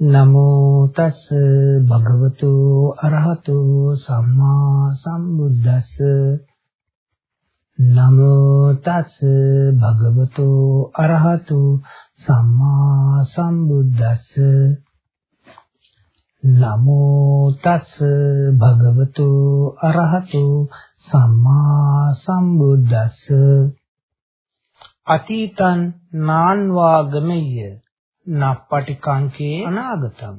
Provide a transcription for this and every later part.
නමෝ තස් භගවතු අරහතු සම්මා සම්බුද්දස්ස. නමෝ තස් භගවතු අරහතු සම්මා සම්බුද්දස්ස. නමෝ තස් භගවතු අරහතු සම්මා සම්බුද්දස්ස. අතීතං නාන්වාගමෙය නප්පටිකංකේ අනාගතං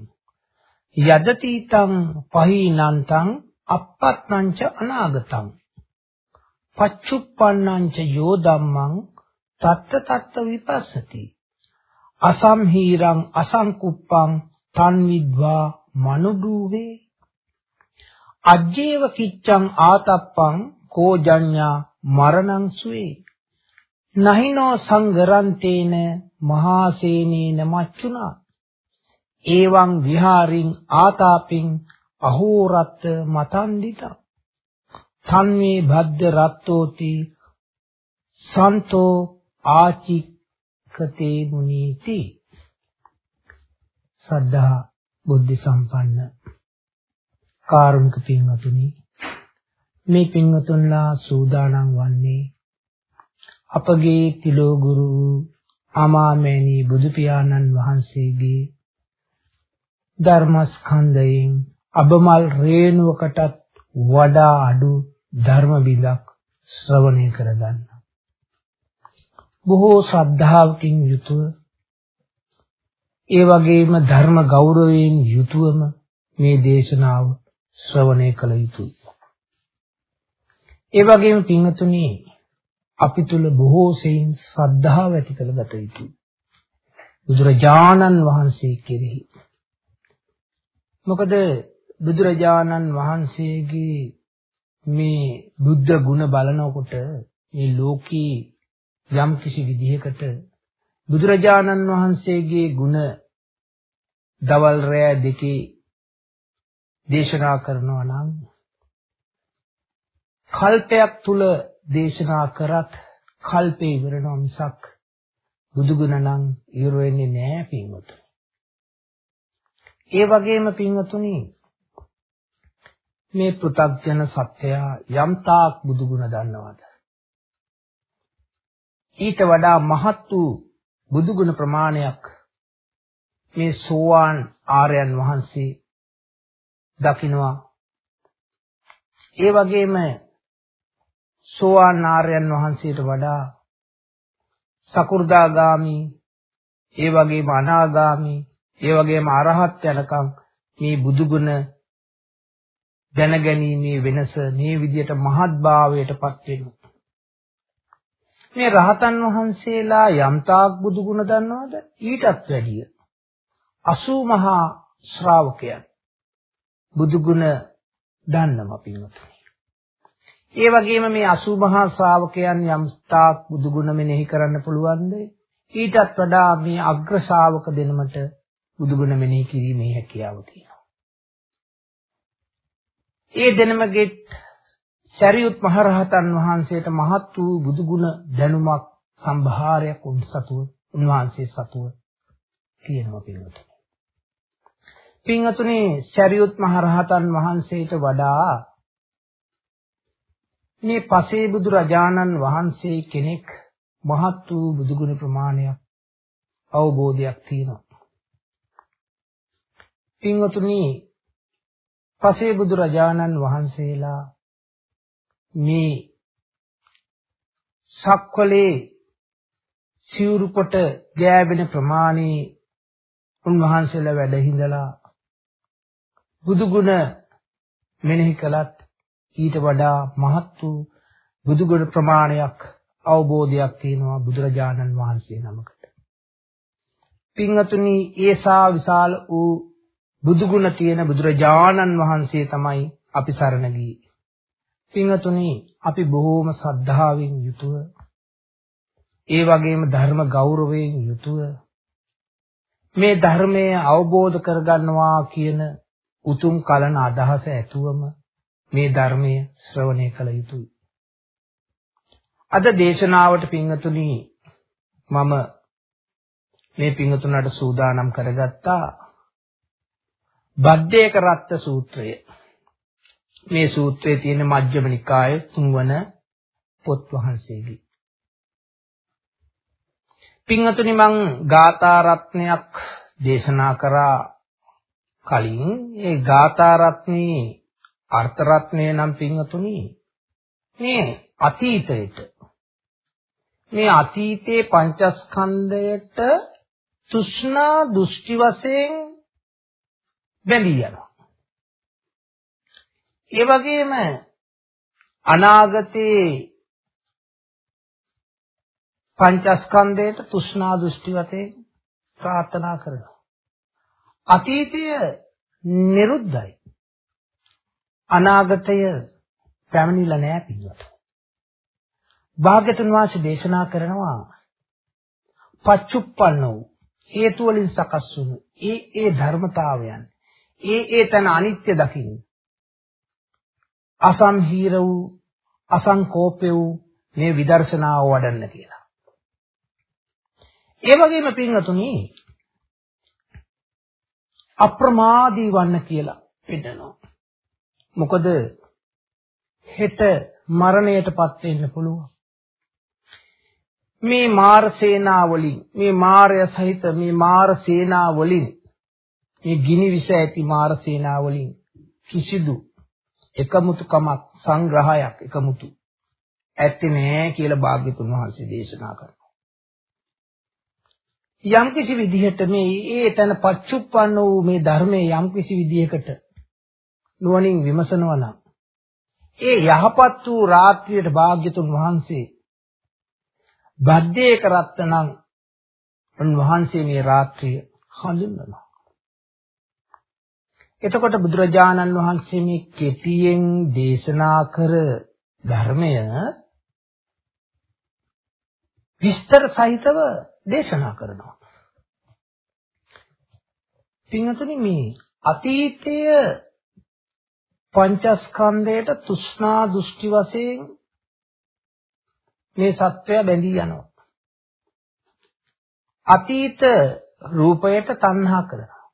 යදතීතං පහීනන්තං අප්පත්නංච අනාගතං පච්චුප්පන්නංච යෝ ධම්මං තත්ත තත්ත විපස්සති. අසම්හීරං අසංකුප්පං තන් විද්වා මනුදුවේ අජ්ජේව කිච්ඡං ආතප්පං කෝජඤ්ඤා මරණං සුවේ. නහිනෝ සංගරන්තේන මහා සේනේන මච්චුනා එවං විහාරින් ආතාපින් අහෝරත් මතන්දිතා තන්වේ භද්ද රත්තෝති සන්තෝ ආචික්කතේ මුනීති. සද්ධා බුද්ධ සම්පන්න කාරුණික පින්වතුනි මේ පින්වතුන්ලා සූදානම් වන්නේ අපගේ තිලෝ ගුරු අමාමෑණී බුදු පියාණන් වහන්සේගේ ධර්මස්කන්ධයෙන් අබමල් රේණුවකටත් වඩා අඩු ධර්ම බිඳක් ශ්‍රවණය කරගන්න. බොහෝ ශ්‍රද්ධාවකින් යුතුව ඒ වගේම ධර්ම ගෞරවයෙන් යුතුවම මේ දේශනාව ශ්‍රවණය කළ යුතුයි. ඒ වගේම පින්වතුනි අපි තුල බොහෝ සෙයින් ශ්‍රද්ධාව ඇති කරගත යුතුයි. බුදුරජාණන් වහන්සේ කෙරෙහි. මොකද බුදුරජාණන් වහන්සේගේ මේ බුද්ධ ගුණ බලනකොට මේ ලෝකී යම් කිසි විදිහකට බුදුරජාණන් වහන්සේගේ ගුණ දවල් රෑ දෙකේ දේශනා කරනවා නම් කල්පයක් තුල දේශනා කරත් කල්පේ ඉවරනවා මිසක් බුදුගුණ නම් ඉවර වෙන්නේ නැහැ පින්වතුනි. ඒ වගේම පින්වතුනි මේ පෘථග්ජන සත්‍යය යම් තාක් බුදුගුණ දන්නවද? ඊට වඩා මහත් වූ බුදුගුණ ප්‍රමාණයක් මේ සෝවාන් ආර්යයන් වහන්සේ දකින්නවා. ඒ වගේම සෝවාන් ආර්යයන් වහන්සේට වඩා සකු르දාගාමි ඒ වගේම අනාගාමි ඒ වගේම අරහත් යනකම් මේ බුදුගුණ දැනගැනීමේ වෙනස මේ විදියට මහත් භාවයටපත් වෙනවා. මේ රහතන් වහන්සේලා යම්තාක් බුදුගුණ දන්නවද? ඊටත් වැඩිය 80 මහා ශ්‍රාවකයන් බුදුගුණ දන්නවා පින්වතුනි. ඒ වගේම මේ 80 මහා ශ්‍රාවකයන් යම් තාක් බුදුගුණ මෙනෙහි කරන්න පුළුවන්ද? ඊටත් වඩා මේ අග්‍ර ශ්‍රාවක දෙනමට බුදුගුණ මෙනෙහි කිරීමේ හැකියාව තියෙනවා. ඒ දෙනමගේ සරියුත් මහරහතන් වහන්සේට මහත් වූ බුදුගුණ දැනුමක් සම්භාරයක් උන් සතුව උන්වහන්සේ සතුව කියනවා පින්වතුනි. පින්වතුනි සරියුත් මහරහතන් වහන්සේට වඩා මේ පසේ බුදු රජාණන් වහන්සේ කෙනෙක් මහත් වූ බුදුගුණ ප්‍රමාණයක් අවබෝධයක් තියෙනවා. පින්වතුනි පසේ බුදු රජාණන් වහන්සේලා මේ සක්වලේ සිවුරු කොට ගෑවෙන ප්‍රමාණය උන්වහන්සේලා වැඩ හිඳලා බුදුගුණ මෙනෙහි කළත් ඊට වඩා මහත් වූ බුදුගුණ ප්‍රමාණයක් අවබෝධයක් තියෙනවා බුදුරජාණන් වහන්සේ නමකට. පින්වතුනි ඒසා විශාල වූ බුදුගුණ තියෙන බුදුරජාණන් වහන්සේ තමයි අපි සරණ ගියේ. පින්වතුනි අපි බොහෝම ශ්‍රද්ධාවෙන් යුතුව ඒ වගේම ධර්ම ගෞරවයෙන් යුතුව මේ ධර්මය අවබෝධ කරගන්නවා කියන උතුම් කලන අදහස ඇතුවම මේ ධර්මය ශ්‍රවණය කළ යුතුයි. අද දේශනාවට පින්වතුනි මම මේ පින්වතුන්ට සූදානම් කරගත්තා බද්දේක රත්ත සූත්‍රය. මේ සූත්‍රයේ තියෙන මජ්ක්‍ධිම නිකායේ තුන්වන පොත් වහන්සේගේ. පින්වතුනි මං ගාථා රත්නයක් දේශනා කරා කලින් ඒ ගාථා රත්නේ අර්ථ රත්නේ නම් පින්වතුනි මේ අතීතයට මේ අතීතයේ පංචස්කන්ධයට තෘෂ්ණා දෘෂ්ටි වශයෙන් බැඳී යනවා. ඒ වගේම අනාගතයේ පංචස්කන්ධයට තෘෂ්ණා දෘෂ්ටි වශයෙන් ප්‍රාර්ථනා කරනවා. අතීතය නිරුද්ධයි. අනාගතය පැමිණිලා නැහැ පිළිවෙත. භාග්‍යතුන් වහන්සේ දේශනා කරනවා පච්චුප්පන්න වූ හේතු වලින් සකස් වුණු ඒ ඒ ධර්මතාවයන් ඒ ඒ තන අනිත්‍ය දකින්න අසම්හීර වූ අසංකෝපය වූ මේ විදර්ශනාව වඩන්න කියලා. ඒ වගේම පින්වතුනි අප්‍රමාදී වන්න කියලා පෙන්නනවා. මොකද හෙට මරණයටපත් වෙන්න පුළුවන්. මේ මාර සේනාවලින් මේ මාරය සහිත මේ මාර සේනාවලින් මේ ගිනි විස ඇති මාර සේනාවලින් කිසිදු එකමුතුකමක් සංග්‍රහයක් එකමුතු ඇත්තේ නෑ කියලා භාග්‍යතුන් වහන්සේ දේශනා කරනවා. යම් කිසි විදිහට මේ ඒ තන පච්චුප්පන්න වූ මේ ධර්මයේ යම් කිසි විදිහකට නුවණින් විමසනවා නම් ඒ යහපත් වූ රාත්‍රියට භාග්‍යතුන් වහන්සේ බද්දේ කරත්තනම් උන්වහන්සේ මේ රාත්‍රිය හඳුන්වනවා. එතකොට බුදුරජාණන් වහන්සේ මේ කෙටියෙන් දේශනා කර ධර්මය විස්තර සහිතව දේශනා කරනවා. පින්වතුනි මේ අතීතය පංචස්කන්ධයට තෘෂ්ණා දෘෂ්ටි වශයෙන් මේ සත්වය බැඳී යනවා. අතීත රූපයට තණ්හා කරනවා.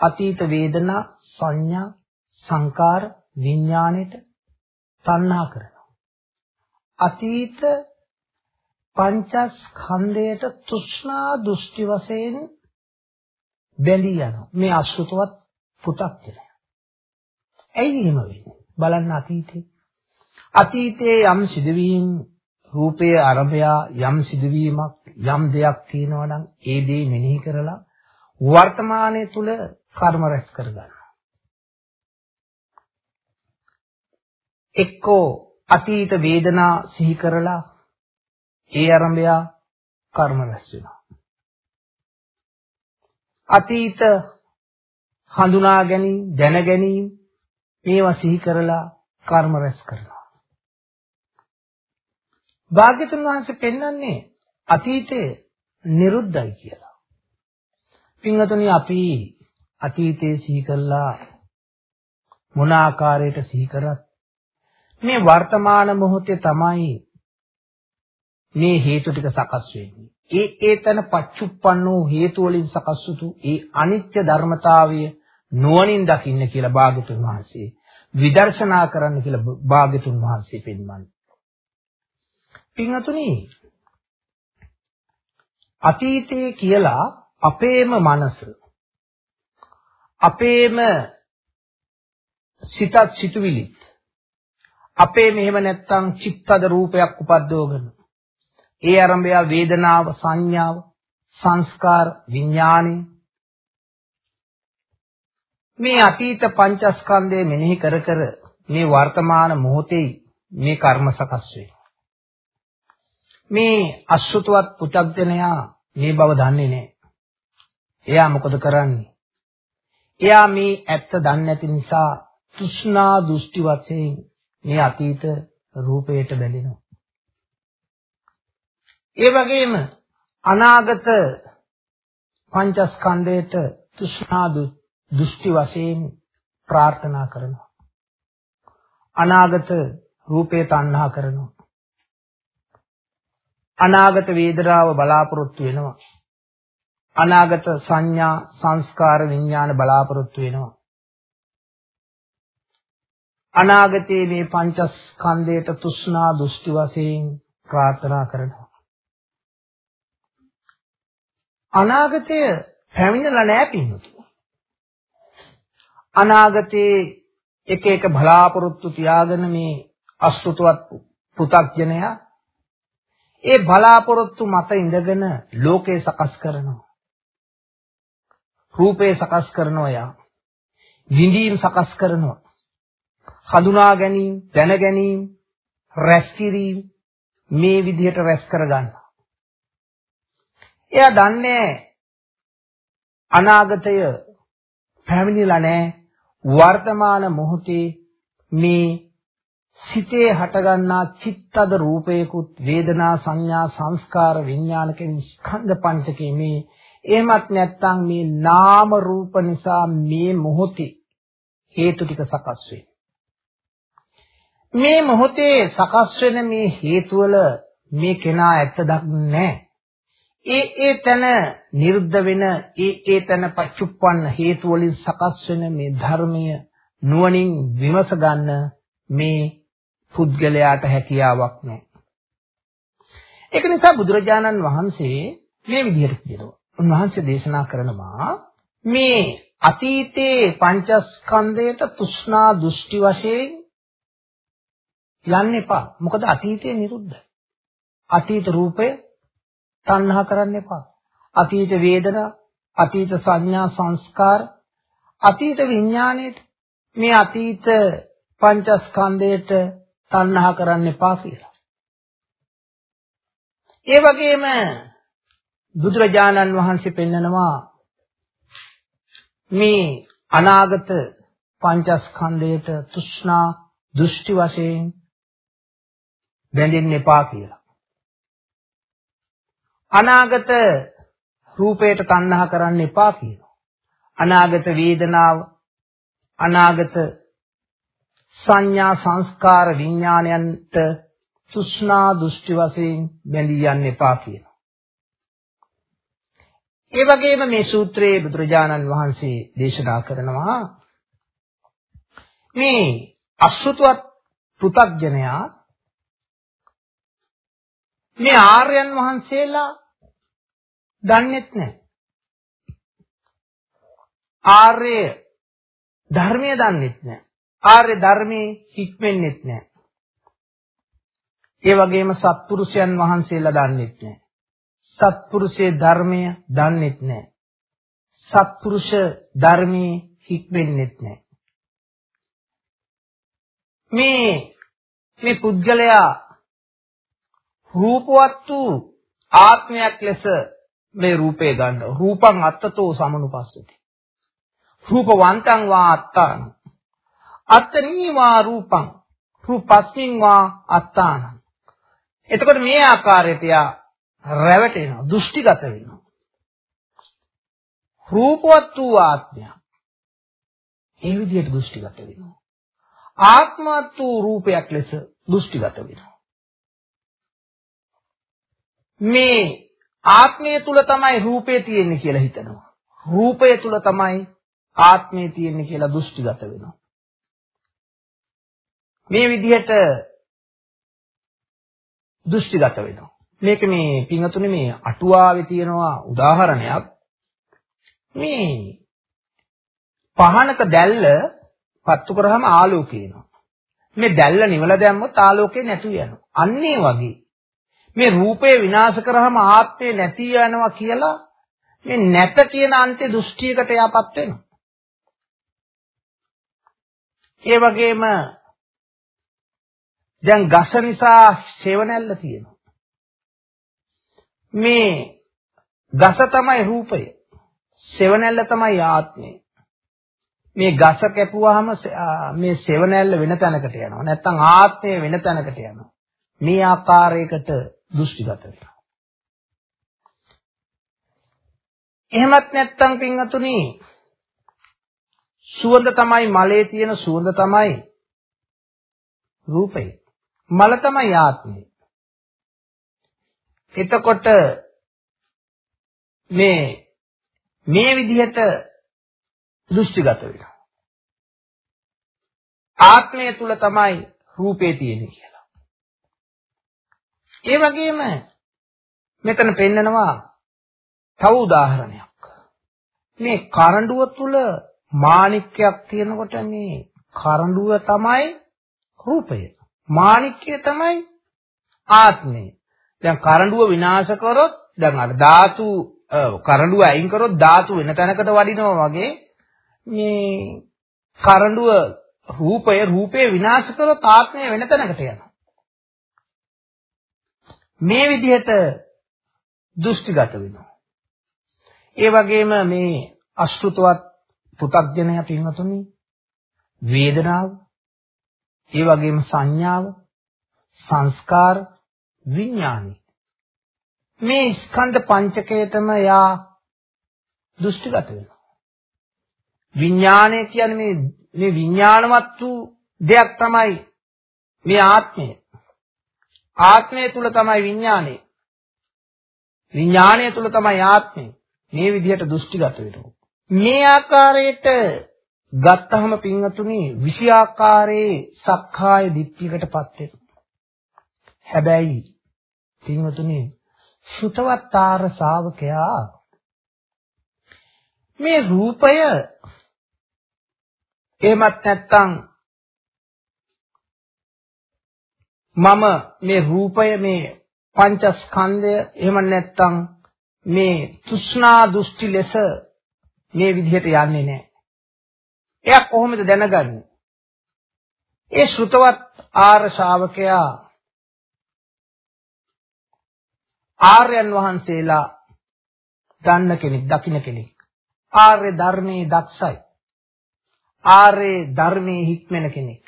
අතීත වේදනා සංඥා සංකාර විඥාණයට තණ්හා කරනවා. අතීත පංචස්කන්ධයට තෘෂ්ණා දෘෂ්ටි වශයෙන් බැඳී යනවා. මේ අසුතවත් පුතක් කියලා. ඇයි එහෙම වෙන්නේ? බලන්න අතීතේ. අතීතයේ යම් සිදුවීම් රූපයේ අරබයා යම් සිදුවීමක් යම් දෙයක් තියෙනවා නම් ඒ දේ මෙනෙහි කරලා වර්තමානයේ තුල කර්ම රැස් කරගන්නවා. එක්කෝ අතීත වේදනා සිහි කරලා ඒ අරබයා කර්ම රැස් වෙනවා. අතීත හඳුනා ගැනීම දැන ගැනීම මේවා සිහි කරලා කර්ම රැස් කරනවා. භාග්‍යතුන් වහන්සේ පෙන්වන්නේ අතීතයේ නිරුද්ධයි කියලා. පින්වතුනි අපි අතීතයේ සිහි කළා මොන ආකාරයට සිහි කරත් මේ වර්තමාන මොහොතේ තමයි මේ හේතු ටික සකස් වෙන්නේ. ඒ ඒතන පච්චුප්පන්න වූ හේතු වලින් සකස් වූ ඒ අනිත්‍ය ධර්මතාවය නුවණින් දකින්න කියලා භාග්‍යතුන් වහන්සේ විදර්ශනා කරන්න කියලා භාග්‍යතුන් වහන්සේ පෙන්වන්නේ. පින්වතුනි අතීතයේ කියලා අපේම මනස අපේම සිතත් සිතුවිලිත් අපේ මෙහෙම නැත්තම් චිත්තද රූපයක් උපද්දවගෙන ඒ ආරම්භය වේදනාව සංඥාව සංස්කාර විඥානෙ මේ අතීත පංචස්කන්ධය මෙනෙහි කර කර මේ වර්තමාන මොහොතේ මේ කර්ම සකස් වේ මේ අසුතවත් පුතග්ජනයා මේ බව දන්නේ නැහැ. එයා මොකද කරන්නේ? එයා මේ ඇත්ත දන්නේ නැති නිසා තෘෂ්ණා දෘෂ්ටි වශයෙන් මේ අතීත රූපයට බැඳෙනවා. ඒ වගේම අනාගත පංචස්කන්ධයට තෘෂ්ණා දෘෂ්ටි වශයෙන් ප්‍රාර්ථනා කරනවා. අනාගත රූපේ තණ්හා කරනවා. අනාගත වේදනාව බලාපොරොත්තු වෙනවා. අනාගත සංඥා සංස්කාර විඥාන බලාපොරොත්තු වෙනවා. අනාගතයේ මේ පංචස්කන්ධයට තෘෂ්ණා දෘෂ්ටි වශයෙන් ප්‍රාර්ථනා කරනවා. අනාගතය පැමිණලා නැහැ පින්නතු. අනාගතයේ එක එක බලාපොරොත්තු තියාගෙන මේ අසෘතවත් පෘ탁ජනයා ඒ බලාපොරොත්තු මත ඉඳගෙන ලෝකේ සකස් කරනවා. රූපේ සකස් කරනවා යා. විඳීම් සකස් කරනවා. හඳුනා ගැනීම, දැන ගැනීම, රැස් කිරීම මේ විදිහට රැස් කරගන්නවා. එයා දන්නේ අනාගතය පැමිණිලා නැහැ. වර්තමාන මොහොතේ මේ සිතේ හටගන්නා චිත්තද රූපයකුත් වේදනා සංඥා සංස්කාර විඥාන කියන ස්කන්ධ පංචකේ මේ එහෙමත් නැත්නම් මේ නාම රූප නිසා මේ මොහොතේ හේතු ටික සකස් වෙන්නේ මේ මොහොතේ සකස් වෙන මේ හේතු වල මේ කෙනා ඇත්ත දක්න්නේ ඒ ඒ තන නිරුද්ධ වෙන ඒ ඒ තන පච්චුප්පන්න හේතු වලින් සකස් වෙන මේ ධර්මය නුවණින් විමස ගන්න මේ පුද්ගලයාට හැකියාවක් නැහැ. ඒක නිසා බුදුරජාණන් වහන්සේ මේ විදිහට කියනවා. උන්වහන්සේ දේශනා කරනවා මේ අතීතයේ පංචස්කන්ධයට තෘෂ්ණා දෘෂ්ටි වශයෙන් යන්න එපා. මොකද අතීතය නිරුද්ධයි. අතීත රූපය තණ්හා කරන්න එපා. අතීත වේදනා, අතීත සංඥා සංස්කාර, අතීත විඥාණයට මේ අතීත පංචස්කන්ධයට තණ්හා කරන්න එපා කියලා. ඒ වගේම බුදුරජාණන් වහන්සේ පෙන්නනවා මේ අනාගත පංචස්කන්ධයට තෘෂ්ණා දෘෂ්ටි වශයෙන් බැඳෙන්න එපා කියලා. අනාගත රූපයට තණ්හා කරන්න එපා කියනවා. අනාගත වේදනාව අනාගත සංඥා සංස්කාර විඥානයන්ට තෘෂ්ණා දෘෂ්ටි වශයෙන් බැඳී යන්න එපා කියනවා. ඒ වගේම මේ සූත්‍රයේ බුදුරජාණන් වහන්සේ දේශනා කරනවා මේ අසුතුවත් පෘ탁ජනයා මේ ආර්යයන් වහන්සේලා දන්නේත් නැහැ. ආර්ය ධර්මය දන්නේත් නැහැ. ආර්ය ධර්මයේ හික්මෙන්නෙත් නැහැ. ඒ වගේම සත්පුරුෂයන් වහන්සේලා දන්නේත් නැහැ. සත්පුරුෂයේ ධර්මය දන්නේත් නැහැ. සත්පුරුෂ ධර්මයේ හික්මෙන්නෙත් නැහැ. මේ මේ පුද්ගලයා රූපවත් වූ ආත්මයක් ලෙස මේ රූපේ ගන්නවා. රූපං අත්තතෝ සමනුපස්සති. රූපවන්තං වා අත්තාන. අත්තනී වා රූපං. රූපස්මින් වා අත්තාන. එතකොට මේ ආකාරයට යා රැවටෙනවා, දෘෂ්ටිගත වෙනවා. රූපවත් වූ ආත්මය. ඒ විදිහට දෘෂ්ටිගත වෙනවා. ආත්මවත් වූ රූපයක් ලෙස දෘෂ්ටිගත වෙනවා. මේ ආත්මය තුල තමයි රූපය තියෙන්නේ කියලා හිතනවා. රූපය තුල තමයි ආත්මය තියෙන්නේ කියලා දෘෂ්ටිගත වෙනවා. මේ විදිහට දෘෂ්ටිගත වෙනවා. මේක මේ පිංගතුනේ මේ අටුවාවේ තියෙනවා උදාහරණයක්. මේ පහනක දැල්ල පත්තු කරාම ආලෝකය එනවා. මේ දැල්ල නිවලා දැම්මොත් ආලෝකය නැතු වෙනවා. අන්න ඒ වගේ මේ රූපය විනාශ කරාම ආත්මය නැති යනවා කියලා මේ නැත කියන අන්තේ දෘෂ්ටියකට යපත් වෙනවා. ඒ වගේම දැන් ගස නිසා සෙවණැල්ල තියෙනවා. මේ ගස තමයි රූපය. සෙවණැල්ල තමයි ආත්මය. මේ ගස කැපුවාම මේ සෙවණැල්ල වෙන තැනකට යනවා. නැත්තම් ආත්මය වෙන තැනකට යනවා. මේ ආකාරයකට දෘෂ්ටිගත වෙනවා. එහෙමත් නැත්නම් පින්වතුනි සුවඳ තමයි මලේ තියෙන සුවඳ තමයි රූපය. මල තමයි ආත්මය. එතකොට මේ මේ විදිහට දෘෂ්ටිගත වෙනවා. ආත්මය තුල තමයි රූපේ තියෙන්නේ කියලා. ඒ වගේම මෙතන පෙන්නනවා තව උදාහරණයක්. මේ කරඬුව තුල මාණික්කයක් තියෙනකොට මේ කරඬුව තමයි රූපය. මාණික්කය තමයි ආත්මය. දැන් කරඬුව විනාශ කරොත් දැන් අර ධාතු කරඬුව අයින් කරොත් ධාතු වෙන තැනකට වඩිනවා වගේ මේ කරඬුව රූපය රූපේ විනාශ කරොත් ආත්මය වෙන තැනකට යනවා. මේ විදිහට දෘෂ්ටිගත වෙනවා. ඒ වගේම මේ අශෘතවත් පු탁ජනය පින්වතුනි වේදනාව ඒ වගේම සංඥාව සංස්කාර විඥානි. මේ ස්කන්ධ පංචකයටම යා දෘෂ්ටිගත වෙනවා. විඥානය කියන්නේ මේ මේ විඥානවත් වූ දෙයක් තමයි මේ ආත්මය. ආත්මය තුල තමයි විඥානය. විඥානය තුල තමයි ආත්මය. මේ විදිහට දෘෂ්ටිගත වෙනවා. මේ ආකාරයට ගත්තහම පින්වතුනි විෂය ආකාරයේ සක්කාය දිට්ඨියකටපත් වෙනවා. හැබැයි පින්වතුනි සුතවත්තාර ශාවකයා මේ රූපය එහෙමත් නැත්නම් මම මේ රූපය මේ පංචස්කන්ධය එහෙම නැත්නම් මේ තෘෂ්ණා දෘෂ්ටි ලෙස මේ විදිහට යන්නේ නැහැ. එයා කොහොමද දැනගන්නේ? ඒ ශ්‍රුතවත් ආර ශාවකයා ආර්යයන් වහන්සේලා දන්න කෙනෙක්, දකින්න කෙනෙක්. ආර්ය ධර්මයේ දක්ෂයි. ආර්ය ධර්මයේ හික්මෙන කෙනෙක්.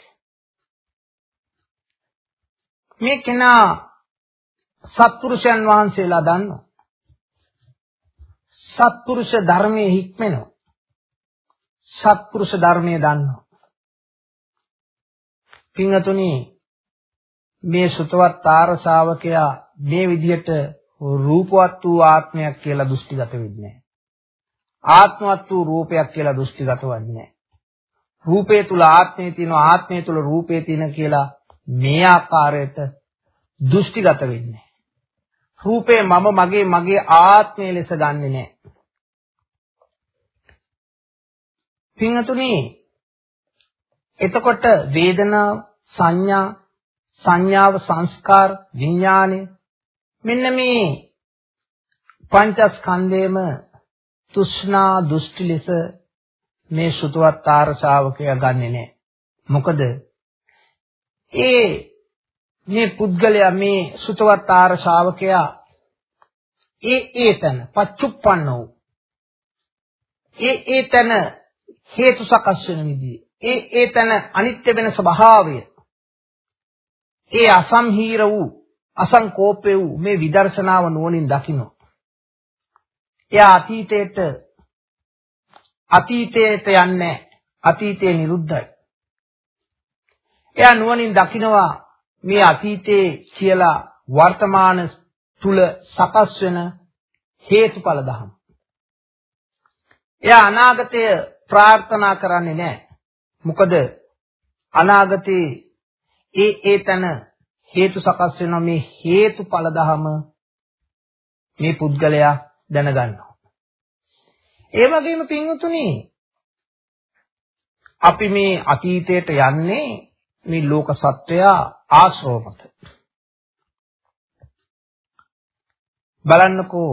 මේ කෙනා සත්පුරුෂයන් වහන්සේලා දන්නවා. සත්පුරුෂ ධර්මයේ හික්මෙනවා. සත්පුරුෂ ධර්මයේ දන්නවා. පින්වතුනි මේ සුතවත් තාර ශාවකයා මේ විදිහට රූපවත් වූ ආත්මයක් කියලා දෘෂ්ටිගත වෙන්නේ නැහැ. ආත්මවත් වූ රූපයක් කියලා දෘෂ්ටිගත වෙන්නේ නැහැ. රූපේ තුල ආත්මය තියෙනවා ආත්මය තුල රූපේ තියෙන කියලා මේ ආකාරයට දෘෂ්ටිගත වෙන්නේ රූපේ මම මගේ මගේ ආත්මය ලෙස ගන්නෙ නෑ. පින්තුනි එතකොට වේදනාව සංඥා සංඥාව සංස්කාර විඥානය මෙන්න මේ පංචස්කන්ධයම තුෂ්ණා දෘෂ්ටි ලෙස මේ සුතවත් ආර ශාවකයා ගන්නෙ නෑ මොකද ඒ මේ පුද්ගලයා මේ සුතවත් ආර ශාවකයා ඒ ඒතන පච්චුප්පන්න වූ ඒ ඒතන හේතු සකස් වෙන විදිය ඒ ඒතන අනිත්‍ය වෙන ස්වභාවය ඒ අසම්හීර වූ අසංකෝපය වූ මේ විදර්ශනාව නුවණින් දකින්න එයා අතීතයට අතීතයට යන්නේ අතීතේ නිරුද්ධයි. එයා නුවණින් දකිනවා මේ අතීතේ කියලා වර්තමාන තුල සකස් වෙන හේතුඵල ධම. එයා අනාගතය ප්‍රාර්ථනා කරන්නේ නැහැ. මොකද අනාගතේ ඒ ඒ තන හේතු සකස් වෙන මේ හේතුඵල ධම මේ පුද්ගලයා දැනගන්නවා. ඒ වගේම පින්වතුනි අපි මේ අතීතයට යන්නේ මේ ලෝක සත්වයා ආශ්‍රව මත. බලන්නකෝ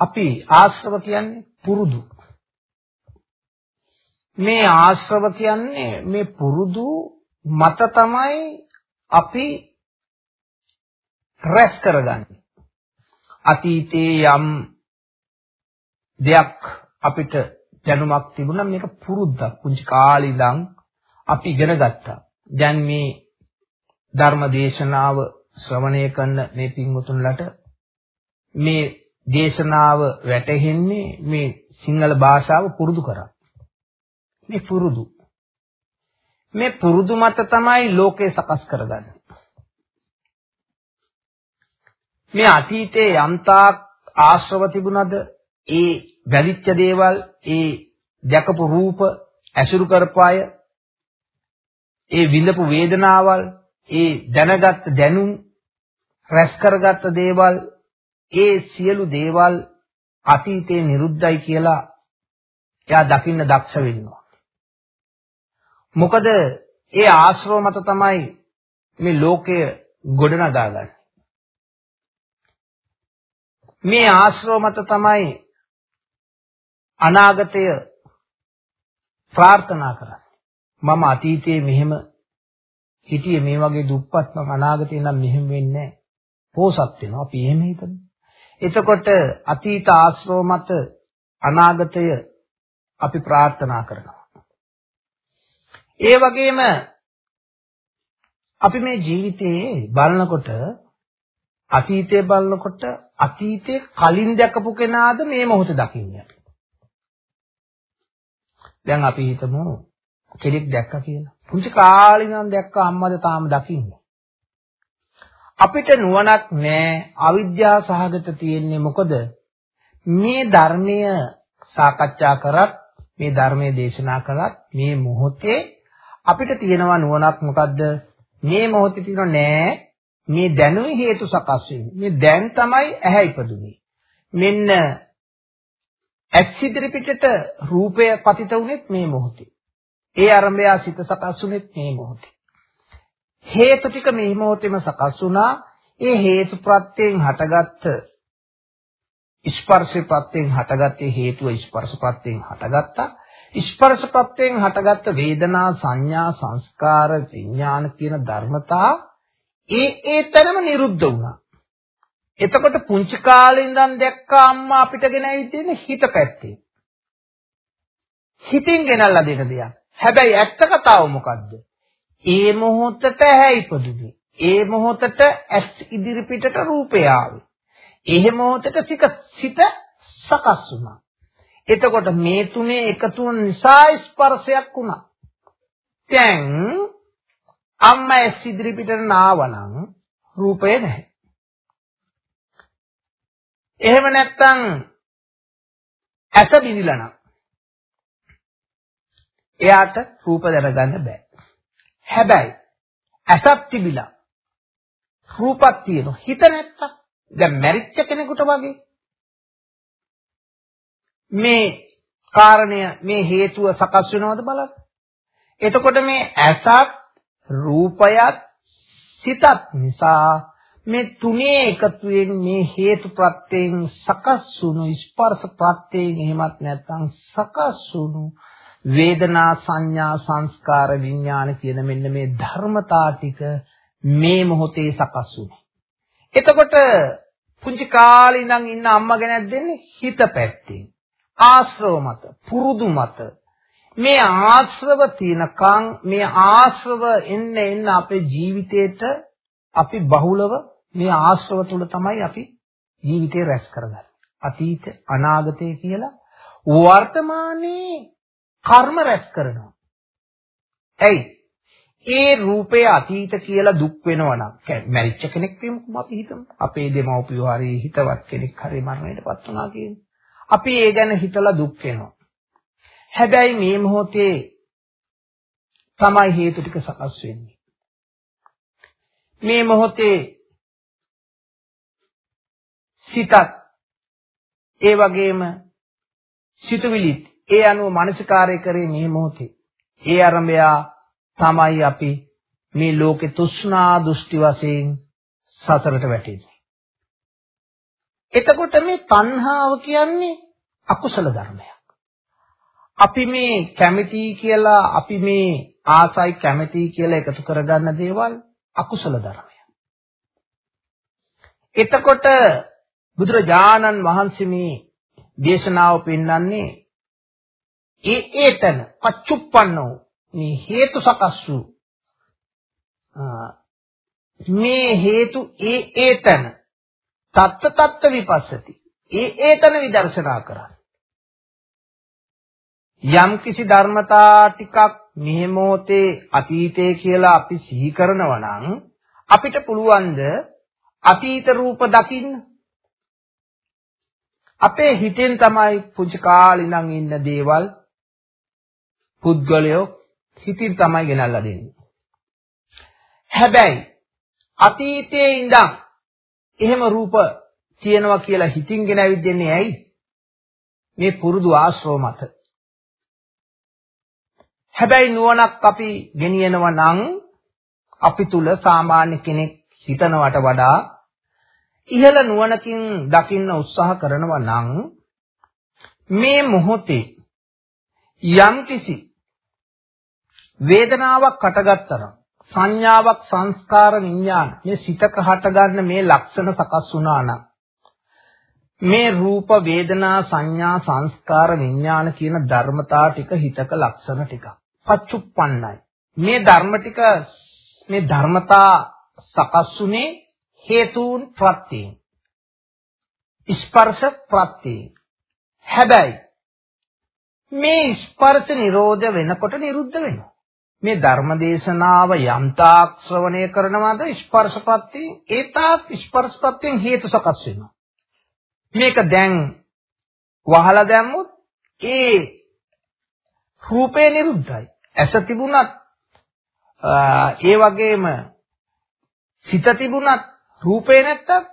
අපි ආශ්‍රව කියන්නේ පුරුදු. මේ ආශ්‍රව කියන්නේ මේ පුරුදු මත තමයි අපි රැස් කරගන්නේ. අතීතයේ යම් දෙයක් අපිට දැනුමක් තිබුණා මේක පුරුද්දක්. පුංචි කාලේ ඉඳන් අපි ඉගෙන ගත්තා. දැන් මේ ධර්ම දේශනාව ශ්‍රවණය කරන මේ පින්වතුන්ලට මේ දේශනාව වැටහෙන්නේ මේ සිංහල භාෂාව පුරුදු කරා. මේ පුරුදු. මේ පුරුදු මත තමයි ලෝකේ සකස් කරගන්නේ. මේ අතීතයේ යම්තාක් ආශ්‍රව තිබුණද ඒ වැලිච්ච දේවල් ඒ දැකපු රූප ඇසුරු කරපු අය ඒ විඳපු වේදනාවල් ඒ දැනගත් දැනුම් රැස් කරගත්ත දේවල් ඒ සියලු දේවල් අතීතේ නිරුද්ධයි කියලා එයා දකින්න දක්ෂ වෙනවා. මොකද ඒ ආශ්‍රව මත තමයි මේ ලෝකය ගොඩනගාගන්නේ. මේ ආශ්‍රව මත තමයි අනාගතය ප්‍රාර්ථනා කරන්නේ. මම අතීතයේ මෙහෙම හිටියේ මේ වගේ දුප්පත් මම අනාගතේ නම් මෙහෙම වෙන්නේ නැහැ. පෝසත් වෙනවා අපි එහෙම හිතමු. එතකොට අතීත ආශ්‍රව මත අනාගතය අපි ප්‍රාර්ථනා කරනවා. ඒ වගේම අපි මේ ජීවිතේ බලනකොට අතීතය බලනකොට අතීතේ කලින් දැකපු කෙනාද මේ මොහොත දකින්නේ. දැන් අපි හිතමු කෙනෙක් දැක්කා කියලා. පුංචි කාලේ ඉඳන් දැක්කා අම්මද තාම දකින්නේ. අපිට නුවණක් නැහැ අවිද්‍යාව සහගත තියෙන්නේ මොකද? මේ ධර්මය සාකච්ඡා කරත් මේ ධර්මයේ දේශනා කළත් මේ මොහොතේ අපිට තියෙනවා නුවණක් මොකද්ද? මේ මොහොතේ තියෙන නෑ. මේ දැනුයි හේතු සකස් වෙන්නේ මේ දැන් තමයි ඇහැ ඉපදුනේ. මෙන්න ඇක්සිදිරි පිටට රූපය පතිත වුනේත් මේ මොහොතේ. ඒ අරඹය සිත සකස් වුනේත් මේ මොහොතේ හේතු ටික මේ මොහොතේම සකස් වුණා ඒ හේතු ප්‍රත්‍යයෙන් හටගත්ත ස්පර්ශ ප්‍රත්‍යයෙන් හටගත්තේ හේතුව ස්පර්ශ ප්‍රත්‍යයෙන් හටගත්තා. ස්පර්ශ ප්‍රත්‍යයෙන් හටගත්ත වේදනා සංඥා සංස්කාර විඥාන කියන ධර්මතා ඒ ඒ තැනම නිරුද්ධ වුණා. එතකොට පුංචි කාලේ ඉඳන් දැක්ක අම්මා අපිට ගෙන ඇවිත් හිත පැත්තේ. හිතින් ගෙනල්ලා දෙන දෙයක්. හැබැයි ඇත්ත කතාව මොකද්ද? ඒ මොහොතට ඇහැ ඉපදුනේ. ඒ මොහොතට ඇස් ඉදිරි පිටට රූපය ආවේ. එහෙ මොහොතක සිත සකස් වුණා. එතකොට මේ තුනේ එකතු වන නිසා ස්පර්ශයක් වුණා. දැන් අම්මා ඇස් ඉදිරි පිටට නාවනම් රූපය නැහැ. එහෙම නැත්නම් ඇස බිඳිලා නම් එයාට රූප දැනගන්න බෑ. හැබැයි ඇසක් තිබිලා රූපක් තියෙනවා. හිත නැත්තම් දැන් මැරිච්ච කෙනෙකුට වගේ මේ කාරණය මේ හේතුව සකස් වෙනවද බලන්න. එතකොට මේ ඇසත් රූපයත් සිතත් නිසා මේ තුනේ එකතුවෙන් මේ හේතු ප්‍රත්‍යයෙන් සකස් වුණු ස්පර්ශ ප්‍රත්‍යයෙන් එහෙමත් නැත්නම් සකස් වුණු වේදනා සංඥා සංස්කාර විඥාන කියන මෙන්න මේ ධර්මතා ටික මේ මොහොතේ සකස් වුණේ. එතකොට පුංචි කාලේ ඉඳන් ඉන්න අම්මා ගැනක් දෙන්නේ හිත පැත්තෙන්. ආශ්‍රව මත, පුරුදු මත. මේ ආශ්‍රව තිනකන් මේ ආශ්‍රව එන්න එන්න අපේ ජීවිතේට අපි බහුලව මේ ආශ්‍රව තුල තමයි අපි ජීවිතේ රැස් කරගන්නේ. අතීත අනාගතය කියලා වර්තමානයේ කර්ම රැස් කරනවා. ඇයි? ඒ රූපය අතීත කියලා දුක් වෙනවා නම් මැරිච්ච කෙනෙක් වෙමුකම අපි හිතමු. අපේ දෙමව්පියෝ හරි හිතවත් කෙනෙක් හරි මරණයටපත් වුණා කියන්නේ. අපි ඒ ගැන හිතලා දුක් වෙනවා. හැබැයි මේ මොහොතේ තමයි හේතු ටික සකස් වෙන්නේ. මේ මොහොතේ සිතත් ඒ වගේම සිතුවිලිත් ඒ අනුව මානසිකාරය කරේ මේ මොහොතේ. ඒ අරඹයා තමයි අපි මේ ලෝකේ තෘෂ්ණා දෘෂ්ටි වශයෙන් සසරට වැටෙන්නේ. එතකොට මේ තණ්හාව කියන්නේ අකුසල ධර්මයක්. අපි මේ කැමැති කියලා අපි මේ ආසයි කැමැති කියලා එකතු කරගන්න දේවල් අකුසල ධර්මයක්. එතකොට බුදුරජාණන් වහන්සේ මේ දේශනාව පෙන්වන්නේ ඒ ඒතන පච්චුප්පන්නෝ. මේ හේතු සකස් වූ මේ හේතු ඒ ඒතන තත්ත තත්ත විපස්සති. ඒ ඒතන විදර්ශනා කරන්නේ. යම් කිසි ධර්මතා ටිකක් මේ මොහොතේ අතීතය කියලා අපි සිහි කරනවා නම් අපිට පුළුවන් ද අතීත රූප දකින්න? අපේ හිතෙන් තමයි පුංචි කාලේ ඉඳන් ඉන්න දේවල් පුද්ගලයෝ හිතින් තමයි ගෙනල්ලා දෙන්නේ. හැබැයි අතීතයේ ඉඳන් එහෙම රූප තියෙනවා කියලා හිතින් ගෙනවිත් දෙන්නේ ඇයි? මේ පුරුදු ආශ්‍රව මත. හැබැයි නුවණක් අපි ගෙනියනවා නම් අපි තුල සාමාන්‍ය කෙනෙක් හිතනවට වඩා ඉහළ නුවණකින් දකින්න උත්සාහ කරනවා නම් මේ මොහොතේ යම්කිසි වේදනාවක් හටගත්තා සංඥාවක් සංස්කාර විඥාන මේ සිතක හටගන්න මේ ලක්ෂණ සකස් වුණා නම් මේ රූප වේදනා සංඥා සංස්කාර විඥාන කියන ධර්මතා ටික හිතක ලක්ෂණ ටික පච්චුප්පන්නයි. මේ ධර්ම ටික මේ ධර්මතා සකස්ුනේ හේතුන් ප්‍රත්‍යයෙන්. ස්පර්ශ ප්‍රත්‍යයෙන්. හැබැයි මේ ස්පර්ශ නිරෝධ වෙනකොට නිරුද්ධ වෙනවා. මේ ධර්මදේශනාව යම්තාක් ශ්‍රවණය කරනවාද ස්පර්ශපත්තිය ඒ තාක් ස්පර්ශපත්තියෙන් හේතු සකස් වෙනවා. මේක දැන් වහලා දැම්මොත් ඒ රූපේ නිරුද්ධයි. ඇස තිබුණත් ඒ වගේම සිත තිබුණත් රූපේ නැත්තම්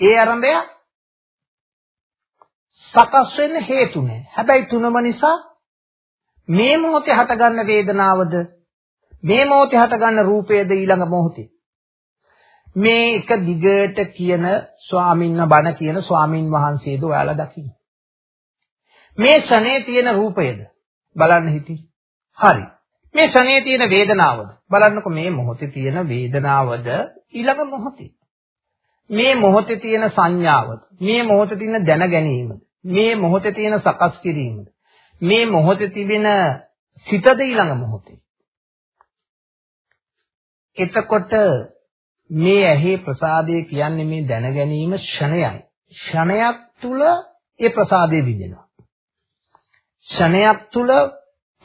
ඒ අරඹය සකස් වෙන්න හේතු නැහැ. හැබැයි තුනම නිසා මේ මොහොතේ හටගන්න වේදනාවද මේ මොහොතේ හටගන්න රූපයද ඊළඟ මොහොතේ මේ එක දිගට කියන ස්වාමින්න බණ කියන ස්වාමින් වහන්සේද ඔයාලා දකින්න. මේ ශනේ තියෙන රූපයද බලන්න හිතී. හරි. මේ ශනේ තියෙන වේදනාවද බලන්නකො මේ මොහොතේ තියෙන වේදනාවද ඊළඟ මොහොතේ. මේ මොහොතේ තියෙන සංඥාවද මේ මොහොතේ තියෙන දැන ගැනීමද මේ මොහොතේ තියෙන සකස් කිරීමද මේ මොහොතේ තිබෙන සිතද ඊළඟ මොහොතේ. එතකොට මේ ඇහි ප්‍රසාදය කියන්නේ මේ දැන ගැනීම ෂණයයි. ෂණයක් තුල ඒ ප්‍රසාදය විඳිනවා. ෂණයක් තුල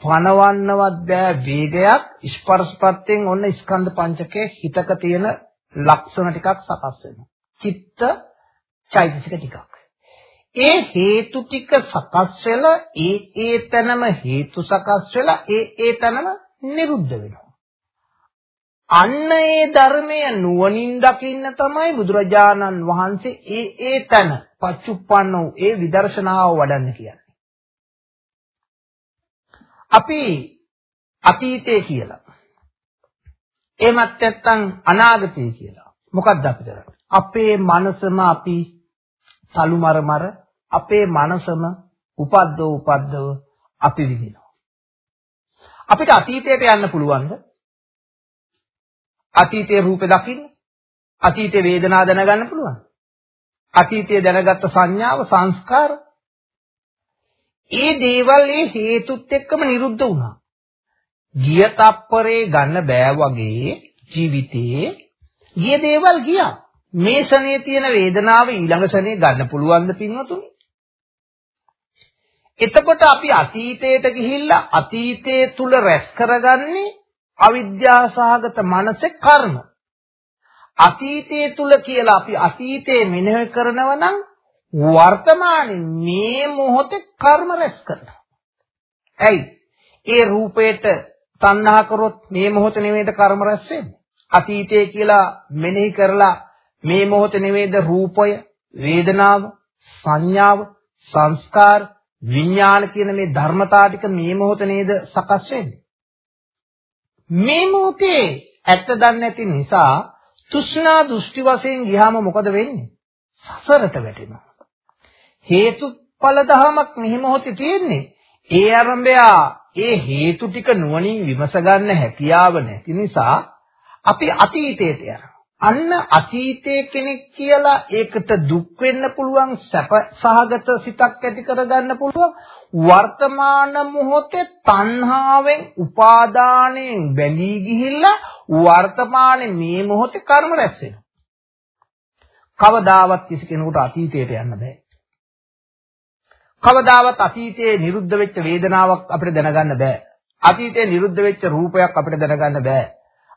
පනවන්නවත් බෑ වේගයක් ස්පර්ශපත්යෙන් ඔන්න ස්කන්ධ පංචකයේ හිතක තියෙන ලක්ෂණ ටිකක් සකස් වෙනවා. චිත්ත චෛතසික ටිකක්. ඒ හේතු ටික සකස් වෙලා ඒ ඒ තැනම හේතු සකස් වෙලා ඒ ඒ තැනම නිරුද්ධ වෙනවා. අන්න ඒ ධර්මය නුවණින් දකින්න තමයි බුදුරජාණන් වහන්සේ ඒ ඒ තැන පච්චුප්පන්න වූ ඒ විදර්ශනාව වඩන්න කියන්නේ. අපි අතීතය කියලා. එහෙමත් නැත්නම් අනාගතය කියලා. මොකක්ද අපි කරන්නේ? අපේ මනසම අපි තලුමර මර අපේ මනසම උපද්දව උපද්දව අපි විඳිනවා. අපිට අතීතයට යන්න පුළුවන්ද? අතීතයේ රූපේ දකින්න? අතීතයේ වේදනා දැනගන්න පුළුවන්. අතීතයේ දැනගත්ත සංඥාව සංස්කාර ඒ දේවල් ඒ හේතුත් එක්කම නිරුද්ධ වුණා. ගිය තප්පරේ ගන්න බෑ වගේ ජීවිතේ ගිය දේවල් ගියා. මේ ශනේ තියෙන වේදනාව ඊළඟ ශනේ ගන්න පුළුවන්ද පින්වතුනි? එතකොට අපි අතීතයට ගිහිල්ලා අතීතයේ තුල රැස් කරගන්නේ අවිද්‍යාසහගත මනසේ කර්ම. අතීතයේ තුල කියලා අපි අතීතයේ මෙනෙහි කරනවා නම් වර්තමානයේ මේ මොහොතේ කර්ම රැස් කරනවා. ඇයි? ඒ රූපේට තණ්හා කරොත් මේ මොහොත නෙවෙයිද කර්ම රැස් වෙන්නේ. අතීතයේ කියලා මෙනෙහි කරලා මේ මොහොත නෙවෙයිද රූපය, වේදනාව, සංඥාව, සංස්කාර විඥාන කියන මේ ධර්මතා ටික මේ මොහොත නේද සකස් වෙන්නේ. මේ මොහොතේ ඇත්ත දන්නේ නැති නිසා තෘෂ්ණා දෘෂ්ටි වශයෙන් ගියාම මොකද වෙන්නේ? සසරට වැටෙනවා. හේතුඵල ධමයක් මෙහි මොහොතේ තියෙන්නේ. ඒ ආරම්භය ඒ හේතු ටික නුවණින් විමස ගන්න හැකියාව නැති නිසා අපි අතීතයට යනවා. අන්න අතීතයේ කෙනෙක් කියලා ඒකට දුක් වෙන්න පුළුවන් සැප සහගත සිතක් ඇති කරගන්න පුළුවන් වර්තමාන මොහොතේ තණ්හාවෙන් උපාදානයෙන් බැඳී ගිහිල්ලා වර්තමානයේ මේ මොහොතේ කර්ම රැස් වෙනවා. කවදාවත් කිසි කෙනෙකුට අතීතයට යන්න බෑ. කවදාවත් අතීතයේ නිරුද්ධ වෙච්ච වේදනාවක් අපිට දැනගන්න බෑ. අතීතයේ නිරුද්ධ වෙච්ච රූපයක් අපිට දැනගන්න බෑ.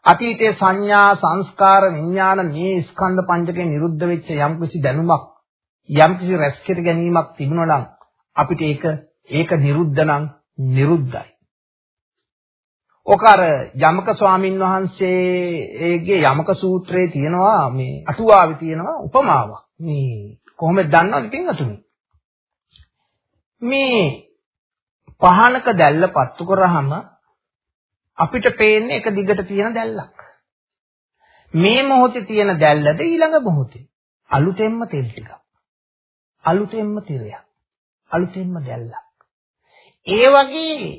අතීතයේ සංඥා සංස්කාර විඥාන මේ ස්කන්ධ පංචකේ නිරුද්ධ වෙච්ච යම්කිසි දැනුමක් යම් කිසි රැස් කර ගැනීමක් තිබුණා නම් අපිට ඒක ඒක නිරුද්ධ නම් නිරුද්ධයි. ඔක අර යමක ස්වාමින් වහන්සේගේ යමක සූත්‍රයේ තියෙනවා මේ අටුවාවේ තියෙනවා උපමාවක්. මේ කොහොමද දන්නවද පින්වතුනි? මේ පහනක දැල්ල පත්තු කරාම අපිට පේන්නේ එක දිගට තියෙන දැල්ලක්. මේ මොහොතේ තියෙන දැල්ලද ඊළඟ මොහොතේ අලුතෙන්ම තෙල් ටිකක්. අලුතෙන්ම තිරයක්. අලුතෙන්ම දැල්ලක්. ඒ වගේ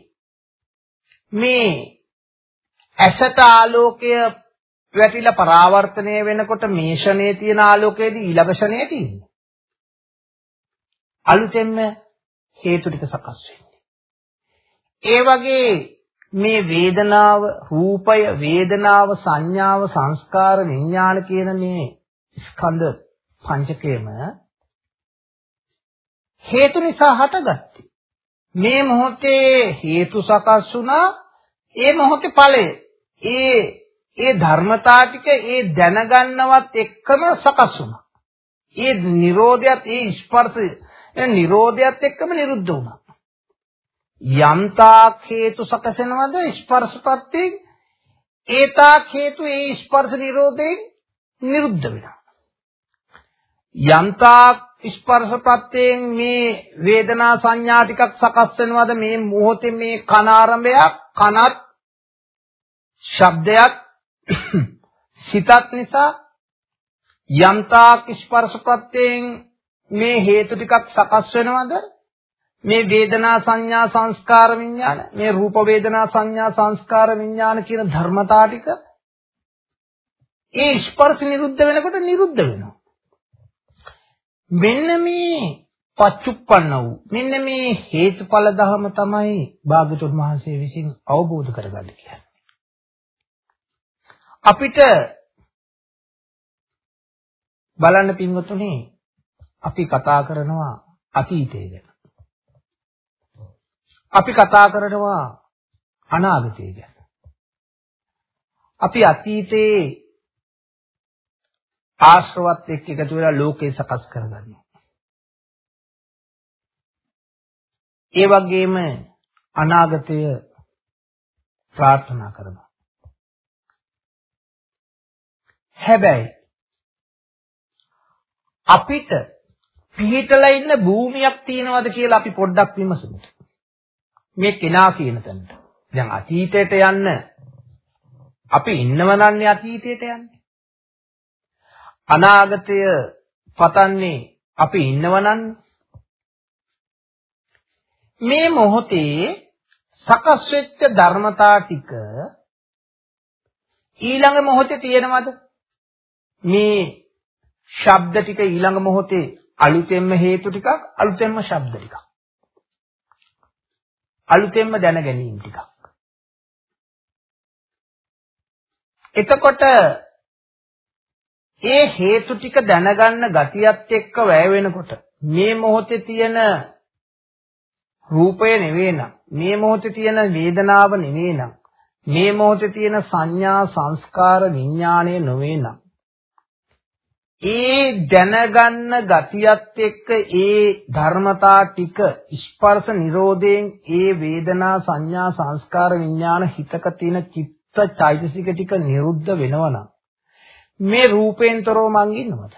මේ ඇසට ආලෝකය වැටිලා පරාවර්තනය වෙනකොට මේ ෂණයේ තියෙන ආලෝකයේදී ඊළඟ ෂණයේ තියෙන්නේ. අලුතෙන්ම හේතු ටික සකස් වෙන්නේ. ඒ වගේ මේ වේදනාව, රූපය, වේදනාව, සංඥාව, සංස්කාර, විඥාන කියන මේ ස්කන්ධ පංචකයම හේතු නිසා හටගත්තේ. මේ මොහොතේ හේතු සකස් වුණා, ඒ මොහොතේ ඵලය. ඒ ඒ ධර්මතා ටික ඒ දැනගන්නවත් එක්කම සකස් වුණා. ඒ Nirodhayat ඒ ස්පර්ශය නිරෝධයත් එක්කම නිරුද්ධ වුණා. යම්තාක් හේතු සකසනවද ස්පර්ශපත්තියෙන්? ඒතාක් හේතු ඒ ස්පර්ශ නිරෝධයෙන් නිරුද්ධ වෙනවා. යම්තාක් ස්පර්ශපත්තියෙන් මේ වේදනා සංඥා ටිකක් සකස් වෙනවද මේ මොහොතේ මේ කන ආරම්භයක් කනත් ශබ්දයක් සිතත් නිසා යම්තාක් ස්පර්ශපත්තියෙන් මේ හේතු ටිකක් සකස් වෙනවද මේ වේදනා සංඥා සංස්කාර විඥාන මේ රූප වේදනා සංඥා සංස්කාර විඥාන කියන ධර්මතා ටික ඒ ස්පර්ශ නිරුද්ධ වෙනකොට නිරුද්ධ වෙනවා මෙන්න මේ පච්චුප්පන්න වූ මෙන්න මේ හේතුඵල ධම තමයි භාගතුන් වහන්සේ විසින් අවබෝධ කරගන්න කියන්නේ අපිට බලන්න පින්වතුනි අපි කතා කරනවා අතීතය ගැන. අපි කතා කරනවා අනාගතය ගැන. අපි අතීතයේ ආශ්‍රවත් එක්ක එකතු වෙලා ලෝකේ සකස් කරගන්නවා. ඒ වගේම අනාගතය ප්‍රාර්ථනා කරනවා. හැබැයි අපිට පිහිටලා ඉන්න භූමියක් තියෙනවද කියලා අපි පොඩ්ඩක් විමසමු. මේ කෙනා කියන තැනට. දැන් අතීතයට යන්න අපි ඉන්නවනන්නේ අතීතයට යන්නේ. අනාගතය පතන්නේ අපි ඉන්නවනන්නේ. මේ මොහොතේ සකස් වෙච්ච ධර්මතා ටික ඊළඟ මොහොතේ තියෙනවද? මේ ශබ්ද ටික ඊළඟ මොහොතේ අලුතෙන්ම හේතු ටිකක් අලුතෙන්ම ශබ්ද ටිකක් අලුතෙන්ම දැන ගැනීම ටිකක්. එතකොට ඒ හේතු ටික දැනගන්න ගතියත් එක්ක වැය වෙනකොට මේ මොහොතේ තියෙන රූපය නෙවෙයි නම් මේ මොහොතේ තියෙන වේදනාව නෙවෙයි නම් මේ මොහොතේ තියෙන සංඥා සංස්කාර විඥාණය නොවේ නම් ඒ දැනගන්න ගතියත් එක්ක ඒ ධර්මතා ටික ස්පර්ශ නිරෝධයෙන් ඒ වේදනා සංඥා සංස්කාර විඥාන හිතක තියෙන චිත්ත චෛතසික ටික නිරුද්ධ වෙනවනම් මේ රූපයෙන් තොරව මං ඉන්නවද?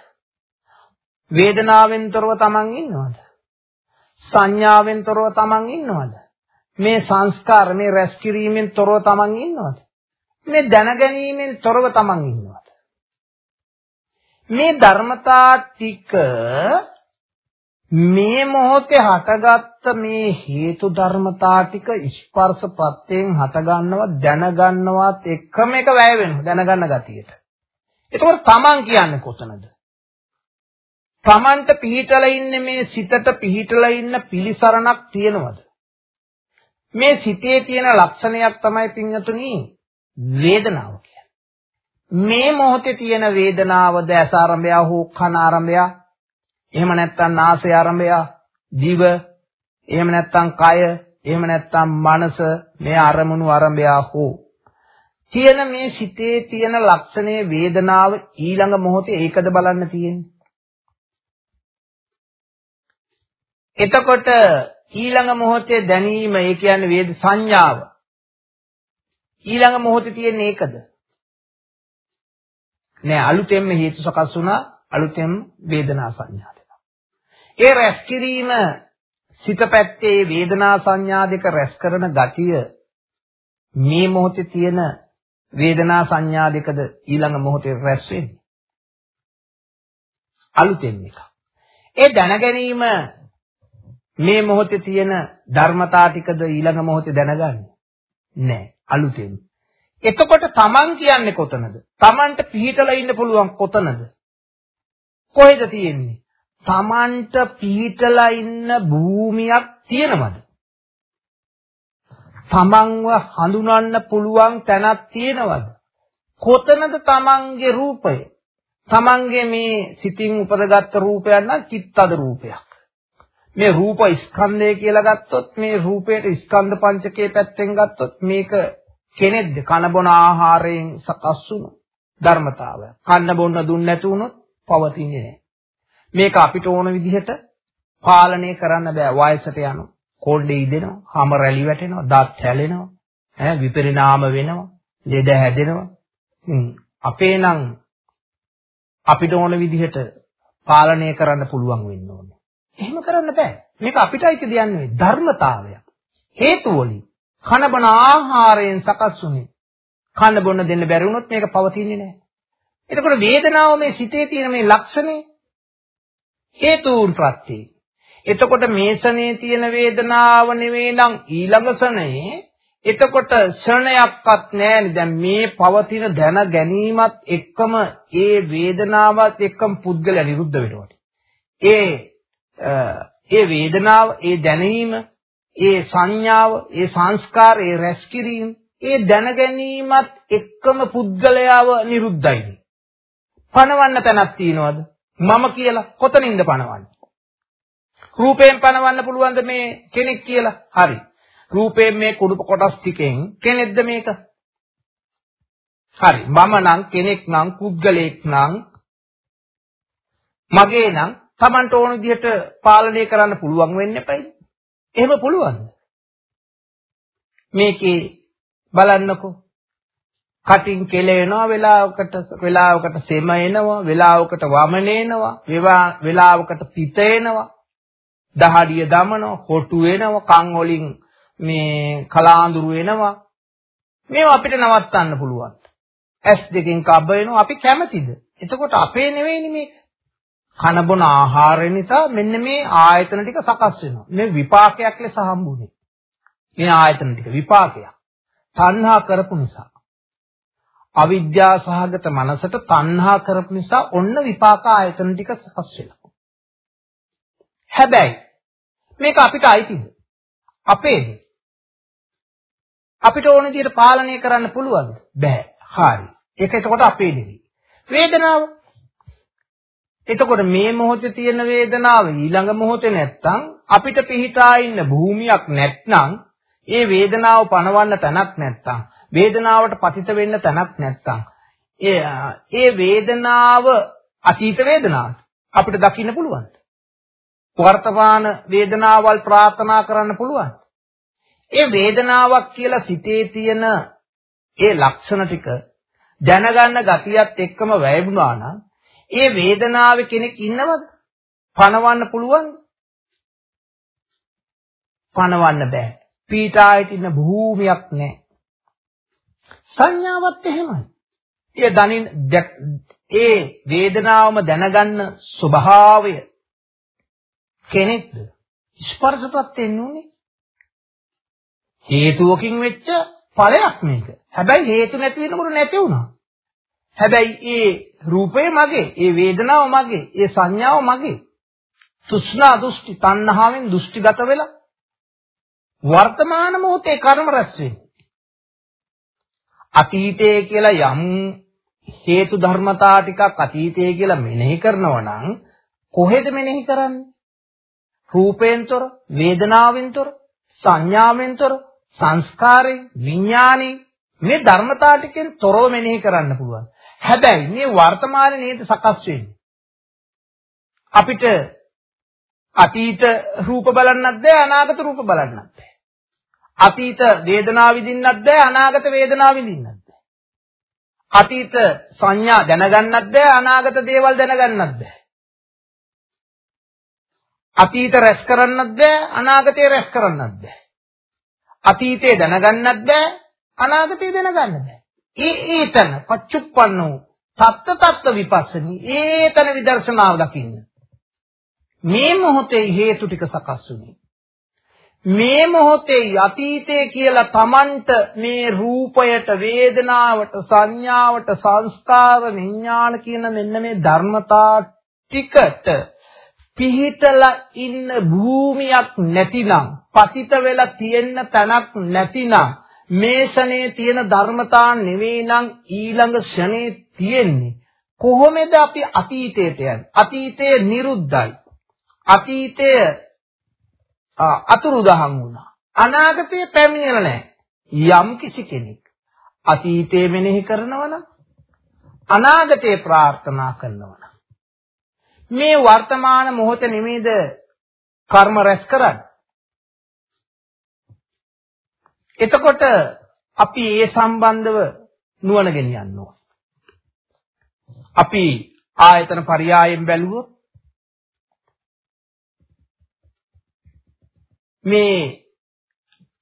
වේදනාවෙන් තොරව තමන් ඉන්නවද? සංඥාවෙන් තොරව තමන් ඉන්නවද? මේ සංස්කාර මේ රැස් කිරීමෙන් තොරව තමන් ඉන්නවද? මේ දැනගැනීමෙන් තොරව තමන් ඉන්නවද? මේ ධර්මතා ටික මේ මොහොතේ හටගත්ත මේ හේතු ධර්මතා ටික ස්පර්ශ ප්‍රත්‍යයෙන් හටගන්නව දැනගන්නවත් එකම එක වැය වෙනවා දැනගන්න ගතියට. එතකොට තමන් කියන්නේ කොතනද? තමන්ට පිහිටලා ඉන්නේ මේ සිතට පිහිටලා ඉන්න පිලිසරණක් තියෙනවද? මේ සිතේ තියෙන ලක්ෂණයක් තමයි පින්වතුනි වේදනාව. මේ මොහොතේ තියෙන වේදනාවද ඇස ආරම්භය හෝ කන ආරම්භය එහෙම නැත්නම් නාසය ආරම්භය දිව එහෙම නැත්නම් කය එහෙම නැත්නම් මනස මේ අරමුණු ආරම්භය හෝ තියෙන මේ සිතේ තියෙන ලක්ෂණයේ වේදනාව ඊළඟ මොහොතේ ඒකද බලන්න තියෙන්නේ එතකොට ඊළඟ මොහොතේ දැනීම ඒ කියන්නේ වේද සංඥාව. ඊළඟ මොහොතේ තියෙන ඒකද? නෑ අලුතෙන්ම හේතු සකස් වුණා අලුතෙන් වේදනා සංඥා දෙනවා. ඒ රැස් කිරීම සිත පැත්තේ වේදනා සංඥා දෙක රැස් කරන ගතිය මේ මොහොතේ තියෙන වේදනා සංඥා දෙකද ඊළඟ මොහොතේ රැස් වෙන්නේ. අලුතෙන් එක. ඒ දැන ගැනීම මේ මොහොතේ තියෙන ධර්මතා ටිකද ඊළඟ මොහොතේ දැනගන්නේ නෑ අලුතෙන්. එතකොට තමන් කියන්නේ කොතනද? තමන්ට පිහිටලා ඉන්න පුළුවන් කොතනද? කොහෙද තියෙන්නේ? තමන්ට පිහිටලා ඉන්න භූමියක් තියෙනවද? තමන්ව හඳුනන්න පුළුවන් තැනක් තියෙනවද? කොතනද තමන්ගේ රූපය? තමන්ගේ මේ සිතින් උපදගත් රූපයක් නම් චිත්තද රූපයක්. මේ රූප ස්කන්ධය කියලා ගත්තොත් මේ රූපයට ස්කන්ධ පංචකයේ පැත්තෙන් ගත්තොත් මේක කෙනෙක්ද කන බොන ආහාරයෙන් සකස් වුණු ධර්මතාවය. කන්න බොන්න දුන්නේ නැති වුණොත් පවතින්නේ නැහැ. මේක අපිට ඕන විදිහට පාලනය කරන්න බෑ වයසට යනවා. කොණ්ඩේ ඉදෙනවා, හම රැලි වැටෙනවා, දත් හැලෙනවා, ඈ විපරිණාම වෙනවා, ලෙඩ හැදෙනවා. අපේ නම් අපිට ඕන විදිහට පාලනය කරන්න පුළුවන් වෙන්න ඕනේ. එහෙම කරන්න බෑ. මේක අපිටයි කියන්නේ ධර්මතාවය. හේතු වලින් කන බන ආහාරයෙන් සකස් වුනේ. කන බොන්න දෙන්න බැරි වුණොත් මේක පවතින්නේ නැහැ. එතකොට වේදනාව මේ සිතේ තියෙන මේ ලක්ෂණේ හේතුන් ප්‍රත්‍යේ. එතකොට මේ ශනේ තියෙන වේදනාව නෙවෙයි නම් ඊළඟ ශනේ එතකොට ශරණයක්වත් නැහැ දැන් මේ පවතින දැන ගැනීමත් එක්කම ඒ වේදනාවත් එක්කම පුද්ගලයා නිරුද්ධ වෙනවා. ඒ ඒ වේදනාව, ඒ දැනීම, ඒ සංඥාව, ඒ සංස්කාර, ඒ රැස්කිරීම, ඒ දැන ගැනීමත් එක්කම පුද්ගලයාව නිරුද්ධයි. පණවන්න තැනක් තියනවද? මම කියලා කොතනින්ද පණවන්නේ? රූපයෙන් පණවන්න පුළුවන්ද මේ කෙනෙක් කියලා? හරි. රූපයෙන් මේ කුඩු කොටස් ටිකෙන් කෙනෙක්ද මේක? හරි. මම නම් කෙනෙක් නම් පුද්ගලයෙක් නම් මගේ නම් Tamanට ඕන විදිහට පාලනය කරන්න පුළුවන් වෙන්න එපයි. එහෙම පුළුවන්ද? මේකේ බලන්නකෝ. කටින් කෙලෙනවා වෙලාවකට වෙලාවකට සෙම එනවා වෙලාවකට වමන එනවා වෙලාවකට පිට එනවා. දහඩිය දමනවා කොටු වෙනවා කන් වලින් මේ කලාඳුරු වෙනවා මේවා අපිට නවත්තන්න පුළුවන්. ඇස් දෙකෙන් කබ වෙනවා අපි කැමතිද? එතකොට අපේ නෙවෙයිනේ මේක කන බොන ආහාරය නිසා මෙන්න මේ ආයතන ටික සකස් වෙනවා. මේ විපාකයක් ලෙස හම්බුනේ. මේ ආයතන ටික විපාකයක්. තණ්හා කරපු නිසා. අවිද්‍යා සහගත මනසට තණ්හා කරපු නිසා ඔන්න විපාක ආයතන ටික සකස් වෙනවා. හැබැයි මේක අපිට අයිතිද? අපේද? අපිට ඕන විදිහට පාලනය කරන්න පුළුවන්ද? බෑ. හරි. ඒක එතකොට අපේ නෙවෙයි. වේදනාව එතකොට මේ මොහොතේ තියෙන වේදනාව ඊළඟ මොහොතේ නැත්තම් අපිට පිහිටා ඉන්න භූමියක් නැත්නම් ඒ වේදනාව පණවන්න තැනක් නැත්තම් වේදනාවට පතිත වෙන්න තැනක් නැත්තම් ඒ ඒ වේදනාව අතීත වේදනාවක් අපිට දකින්න පුළුවන්. වර්තමාන වේදනාවල් ප්‍රාර්ථනා කරන්න පුළුවන්. ඒ වේදනාවක් කියලා සිතේ තියෙන ඒ ලක්ෂණ ටික දැනගන්න ගතියත් එක්කම වැයුණා නම් ඒ වේදනාවේ කෙනෙක් ඉන්නවද? පණවන්න පුළුවන්ද? පණවන්න බෑ. පීඨායට ඉන්න භූමියක් නැහැ. සංඥාවත් එහෙමයි. ඒ දනින් ඒ වේදනාවම දැනගන්න ස්වභාවය කෙනෙක්ද ස්පර්ශපත් වෙන්නේ හේතුවකින් වෙච්ච ඵලයක් මේක. හැබැයි හේතු නැති වෙනකොට නැති වුණා. හැබැයි ඒ රූපය මගේ, ඒ වේදනාව මගේ, ඒ සංඥාව මගේ. තෘෂ්ණා දෘෂ්ටි තණ්හාවෙන් දෘෂ්ටිගත වෙලා වර්තමාන මොහොතේ කර්ම රැස් වෙන්නේ. අතීතයේ කියලා යම් හේතු ධර්මතා ටිකක් අතීතයේ කියලා මෙනෙහි කරනවා නම් කොහෙද මෙනෙහි කරන්නේ? රූපයෙන්තර, වේදනාවෙන්තර, සංඥාවෙන්තර, සංස්කාරේ, විඥානේ මේ ධර්මතා ටිකෙන් තොරව මෙනෙහි කරන්න පුළුවන්. හැබැයි මේ වර්තමානයේ නේද සකස් වෙන්නේ. අපිට අතීත රූප බලන්නත් බෑ අනාගත රූප බලන්නත් බෑ. අතීත වේදනාව විඳින්නත් බෑ අනාගත වේදනාව විඳින්නත් බෑ. අතීත සංඥා දැනගන්නත් බෑ අනාගත දේවල් දැනගන්නත් බෑ. අතීත රැස් කරන්නත් බෑ අනාගතේ රැස් කරන්නත් බෑ. අතීතේ දැනගන්නත් බෑ අනාගතේ දැනගන්න බෑ. ඒ ඒතන පච්චුප්පන්නෝ තත්ත තත්ත විපස්සනී ඒතන විදර්ශනාව දකින්න. මේ මොහොතේ හේතු ටික සකස් වුනේ. මේ මොහොතේ අතීතයේ කියලා Tamanට මේ රූපයට වේදනාවට සංඥාවට සංස්කාර විඥාන කියන මෙන්න මේ ධර්මතා ටිකට පිහිටලා ඉන්න භූමියක් නැතිනම් පතිත වෙලා තියෙන්න තැනක් නැතිනම් මේ ශනේ තියෙන ධර්මතා නෙවෙයි නම් ඊළඟ ශනේ තියෙන්නේ. කොහොමද අපි අතීතයට යන්නේ? අතීතය නිරුද්ධයි. අතීතය අතුරුදහන් වුණා. අනාගතය පැමිණෙලා නැහැ. යම් කිසි කෙනෙක් අතීතය මෙනෙහි කරනවනම් අනාගතය ප්‍රාර්ථනා කරනවනම් මේ වර්තමාන මොහොත නිමේද කර්ම රැස් කරන්නේ? එතකොට අපි ඒ සම්බන්ධව නුවණ ගෙනියන්න ඕන. අපි ආයතන පරයයන් බැලුවොත් මේ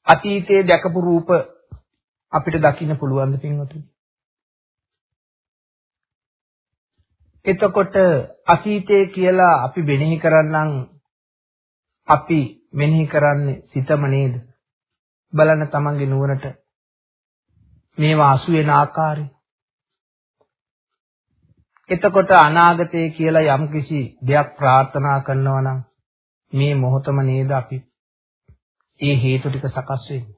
අතීතයේ දැකපු රූප අපිට දකින්න පුළුවන් ද පින්වතුනි? එතකොට අතීතය කියලා අපි මෙනෙහි කරන්නම් අපි මෙනෙහි කරන්නේ සිතම නේද? බලන්න තමන්ගේ නුවණට මේවා අසු වෙන ආකාරය. එතකොට අනාගතය කියලා යම්කිසි දෙයක් ප්‍රාර්ථනා කරනවා නම් මේ මොහොතම නේද අපි ඒ හේතු ටික සකස් වෙන්නේ.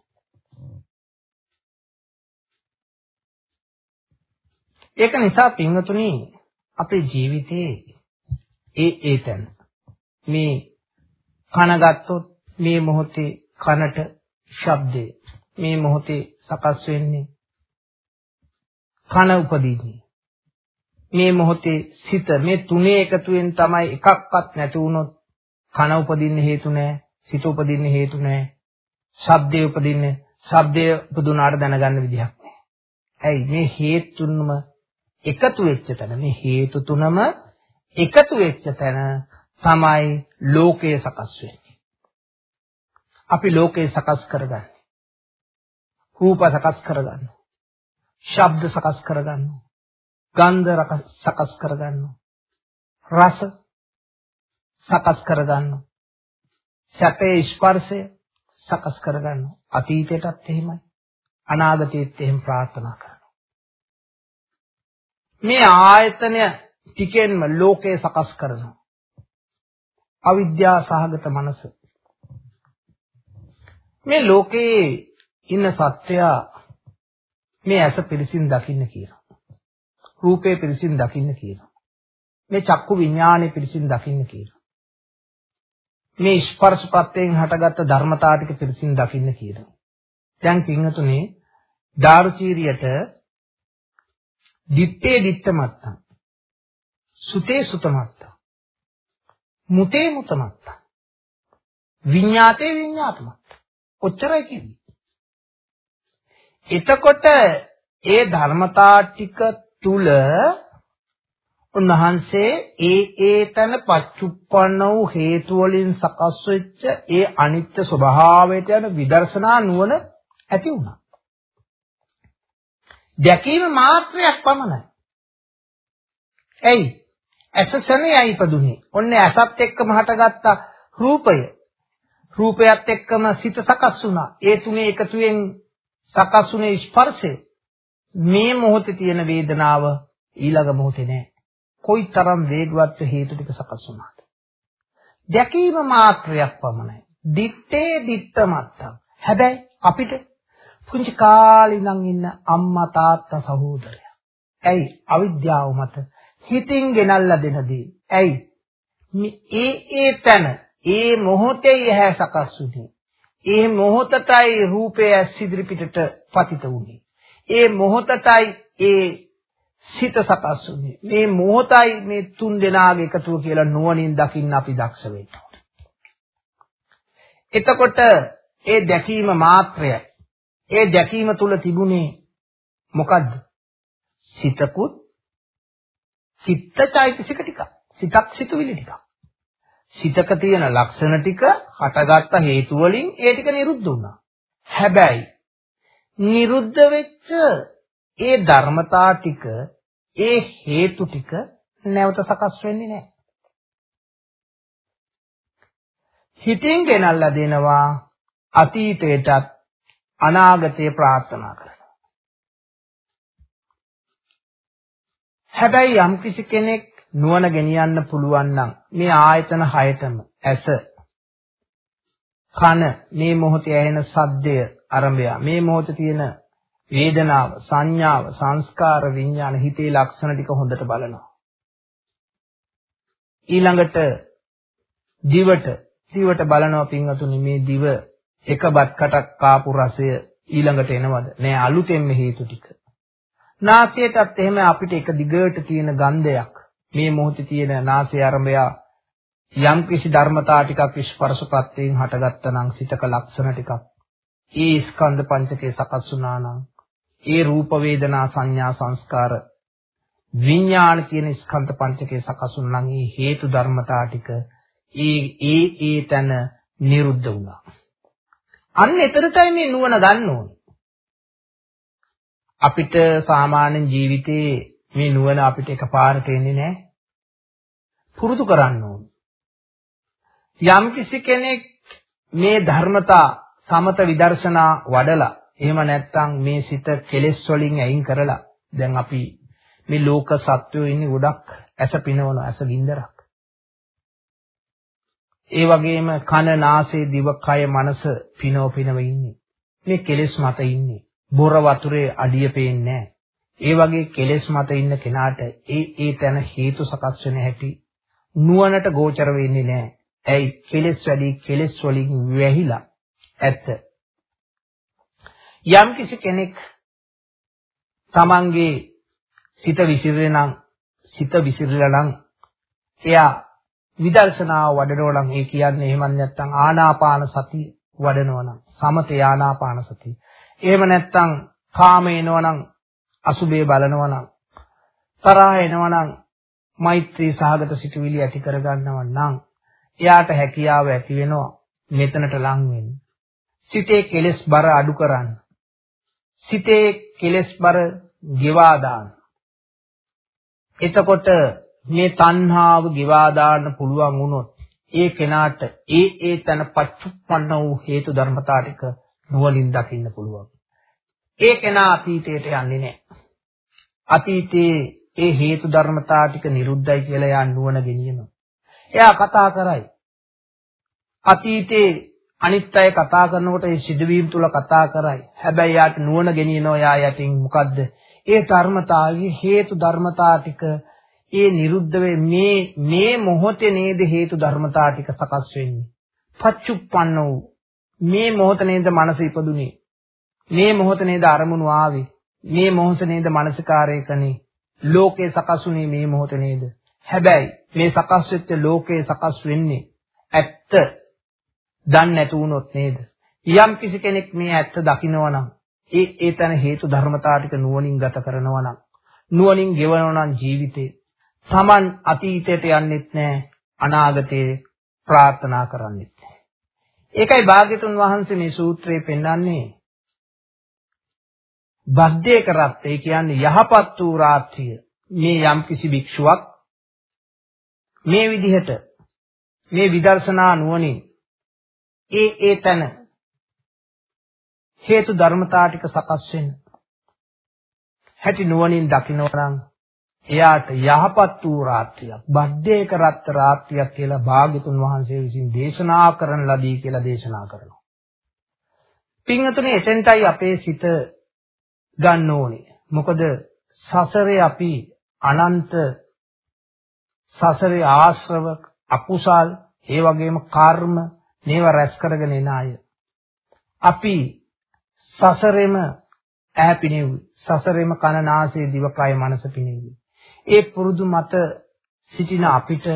ඒක නිසා පින්වතුනි අපේ ජීවිතයේ ඒ ඒතන මේ කන ගත්තොත් මේ මොහොතේ කනට ශබ්දය මේ මොහොතේ සකස් වෙන්නේ කන උපදීන්නේ. මේ මොහොතේ සිත මේ තුනේ එකතුවෙන් තමයි එකක්වත් නැති වුණොත් කන උපදින්න හේතු නැහැ සිත උපදින්න හේතු නැහැ ශබ්දය උපදින්නේ ශබ්දය උපදුනාට දැනගන්න විදිහක් නැහැ ඇයි? මේ හේතුන්ම එකතු වෙච්ච තැන. මේ හේතු තුනම එකතු වෙච්ච තැන තමයි ලෝකය සකස් වෙන්නේ. අපි ලෝකේ සකස් කරගන්නේ. රූප සකස් කරගන්නවා. ශබ්ද සකස් කරගන්නවා. ගන්ධ සකස් කරගන්නවා. රස සකස් කරගන්නවා. සැපේ ස්පර්ශය සකස් කරගන්නවා. අතීතයටත් එහෙමයි. අනාගතයේත් එහෙම ප්‍රාර්ථනා කරනවා. මේ ආයතනය ටිකෙන්ම ලෝකේ සකස් කරනවා. අවිද්‍යා සහගත මනස මේ ලෝකේ ඉන්න සත්‍යය මේ ඇස පිරිසින් දකින්න කියනවා. රූපේ පිරිසින් දකින්න කියනවා. මේ චක්කු විඥානේ පිරිසින් දකින්න කියනවා. මේ ස්පර්ශ ප්‍රත්‍යයෙන් හටගත්ත ධර්මතා ටික පිරිසින් දකින්න කියනවා. දැන් පින්වතුනේ දාරුචීරියට දිත්තේ දිත්තමත්තා සුතේ සුතමත්තා මුතේ මුතමත්තා විඤ්ඤාතේ විඤ්ඤාතමත්තා ඔච්චරයි කිව්වේ. එතකොට ඒ ධර්මතා ටික තුල උන්වහන්සේ ඒ ඒතන පච්චුප්පන්න වූ හේතු වලින් සකස් වෙච්ච ඒ අනිත්‍ය ස්වභාවයට යන විදර්ශනා නුවණ ඇති වුණා. දැකීම මාත්‍රයක් පමණයි. එයි ඇසසනේ ඉපදුනේ. ඔන්න ඇසත් එක්කම හටගත්ත රූපය රූපයත් එක්කම සිත සකස් වුණා. ඒ තුනේ එකතුවෙන් සකස් වුනේ ස්පර්ශය. මේ මොහොතේ තියෙන වේදනාව ඊළඟ මොහොතේ නෑ. කොයිතරම් වේගවත් හේතු ටික සකස් වුණාද? දැකීම මාත්‍රයක් පමණයි. දිත්තේ දිත්තමත්තම්. හැබැයි අපිට පුංචි කාලේ ඉඳන් ඉන්න අම්මා තාත්තා සහෝදරයා. ඇයි අවිද්‍යාව මත හිතින් ගෙනල්ලා දෙන දේ. ඇයි ඒ ඒ තැන ඒ මොහොතේ ඇහැ සකස් වුනේ. ඒ මොහොතටයි රූපය සිදිරි පිටට පතිත වුනේ. ඒ මොහොතටයි ඒ සිත සකස් වුනේ. මේ මොහොතයි මේ තුන් දෙනාගේ එකතුව කියලා නුවණින් දකින්න අපි දක්ෂ වෙන්න එතකොට ඒ දැකීම මාත්‍රයයි. ඒ දැකීම තුල තිබුණේ මොකද්ද? සිතකුත් චිත්තචෛතසික ටික. සිතක් සිතුවිලි ටික. සිතක තියෙන ලක්ෂණ ටික හටගත්ත හේතු වලින් ඒ ටික නිරුද්ධ වුණා. හැබැයි නිරුද්ධ වෙච්ච ඒ ධර්මතා ටික ඒ හේතු ටික නැවත සකස් වෙන්නේ නැහැ. හිතින් ගෙනල්ලා දෙනවා අතීතයටත් අනාගතේ ප්‍රාර්ථනා කරනවා. හැබැයි යම්කිසි කෙනෙක් නුවණ ගෙනියන්න පුළුවන් නම් මේ ආයතන හයතම ඇස කන මේ මොහොතේ ඇහෙන සද්දය අරඹය මේ මොහොතේ තියෙන වේදනාව සංඥාව සංස්කාර විඥාන හිතේ ලක්ෂණ ටික හොඳට බලනවා. ඊළඟට දිවට දිවට බලනවා පින්වතුනි මේ දිව එක බත් කටක් කාපු රසය ඊළඟට එනවද? නෑ අලුතෙන්ම හේතු ටික. නාසයටත් එහෙම අපිට එක දිගට තියෙන ගන්ධයක් මේ මොහොතේ තියෙන නාසය ආරම්භය යම් කිසි ධර්මතා ටිකක් ස්පර්ශපත්යෙන් හටගත්තා නම් සිතක ලක්ෂණ ටිකක්. ඒ ස්කන්ධ පංචකේ සකස් වුණා නම් ඒ රූප වේදනා සංඥා සංස්කාර විඥාන කියන ස්කන්ධ පංචකේ සකස් වුණා නම් ඒ හේතු ධර්මතා ටික ඒ ඒ ඒ තන නිරුද්ධ වුණා. අන්න එතරම්යි මේ නුවණ ගන්න ඕනේ. අපිට සාමාන්‍ය ජීවිතේ මේ නුවණ අපිට එකපාරට එන්නේ නැහැ. පුරුදු කරන්න ඕන. යම් කිසි කෙනෙක් මේ ධර්මතා සමත විදර්ශනා වඩලා එහෙම නැත්නම් මේ සිත කෙලෙස් වලින් අයින් කරලා දැන් අපි මේ ලෝක සත්වයෝ ඉන්නේ ගොඩක් ඇස පිනවන ඇස ගින්දරක්. ඒ වගේම කන නාසය දිව කය මනස පිනව පිනව ඉන්නේ. මේ කෙලෙස් මත ඉන්නේ. බොර වතුරේ අඩිය පේන්නේ නැහැ. ඒ වගේ කෙලෙස් මත ඉන්න කෙනාට ඒ ඒ තැන හේතු සකස් වෙන හැටි නුවණට ගෝචර වෙන්නේ නැහැ. ඇයි කෙලෙස් වැඩි කෙලෙස් වලින් වැහිලා ඇත්ත. යම් කිසි කෙනෙක් තමන්ගේ සිත විසිරේ නම් සිත විසිරලා නම් එයා විදර්ශනාව වඩනවා නම් ඒ කියන්නේ එහෙම නැත්නම් ආනාපාන සතිය වඩනවා නම් සමත ආනාපාන සතිය. එහෙම නැත්නම් කාම එනවනම් අසුබේ බලනවා නම් තරහ එනවා නම් මෛත්‍රී සහගත සිතුවිලි ඇති කරගන්නව නම් එයාට හැකියාව ඇති වෙනවා මෙතනට ලං වෙන්න. සිතේ කෙලෙස් බර අඩු කරන්න. සිතේ කෙලෙස් බර ගෙවා දාන්න. එතකොට මේ තණ්හාව ගෙවා දාන්න පුළුවන් වුණොත් ඒ කෙනාට ඒ ඒ තන පච්චුප්පන්න වූ හේතු ධර්මතා ටික නුවණින් දකින්න පුළුවන්. ඒ කෙනා අතීතයට යන්නේ නැහැ. අතීතයේ ඒ හේතු ධර්මතා ටික නිරුද්ධයි කියලා යා නුවණ ගෙනියනවා. එයා කතා කරයි. අතීතේ අනිත් අය කතා කරනකොට ඒ සිදුවීම් තුල කතා කරයි. හැබැයි යාට නුවණ ගෙනියනවා යා යටින් මොකද්ද? ඒ ධර්මතාවයේ හේතු ධර්මතා ටික ඒ නිරුද්ධ මේ මේ මොහොතේ නේද හේතු ධර්මතා ටික සකස් වෙන්නේ. පච්චුප්පන්න වූ මේ මොහොත නේද මනස ඉපදුනේ. මේ මොහොත නේද අරමුණු ආවේ. මේ මොහොත නේද මානසිකාරය කනේ. ලෝකේ සකස්ුනේ මේ මොහොත නේද. හැබැයි මේ සකස් වෙච්ච ලෝකේ සකස් වෙන්නේ ඇත්ත දන්නේ නැතු වුණොත් නේද? යම් කිසි කෙනෙක් මේ ඇත්ත දකිනවා නම් ඒ ඒ තන හේතු ධර්මතා ටික නුවණින් ගත කරනවා නම් නුවණින් ගෙවනවා නම් ජීවිතේ Taman අතීතයට යන්නෙත් නැහැ අනාගතේ ප්‍රාර්ථනා කරන්නෙත් නැහැ. ඒකයි භාග්‍යතුන් වහන්සේ මේ සූත්‍රයේ පෙන්වන්නේ බද්දේ කරත් ඒ කියන්නේ යහපත් වූ රාත්‍රිය මේ යම්කිසි භික්ෂුවක් මේ විදිහට මේ විදර්ශනා නුවණින් ඒ ඒ තන හේතු ධර්මතා ටික සකස් වෙන හැටි නුවණින් දකිනවා නම් එයාට යහපත් වූ රාත්‍රියක් බද්දේ කරත් රාත්‍රියක් කියලා භාග්‍යතුන් වහන්සේ විසින් දේශනා කරන ලදී කියලා දේශනා කරනවා. පින්වතුනි එතෙන්ටයි අපේ සිත ගන්න ඕනේ. මොකද සසරේ අපි අනන්ත සසරේ ආශ්‍රව අකුසල් ඒ වගේම කර්ම මේව රැස් කරගෙන එන අය. අපි සසරෙම ඈ පිනෙව්වි. සසරෙම කන නාසය දිවකය මනස පිනෙව්වි. ඒ පුරුදු මත සිටින අපිට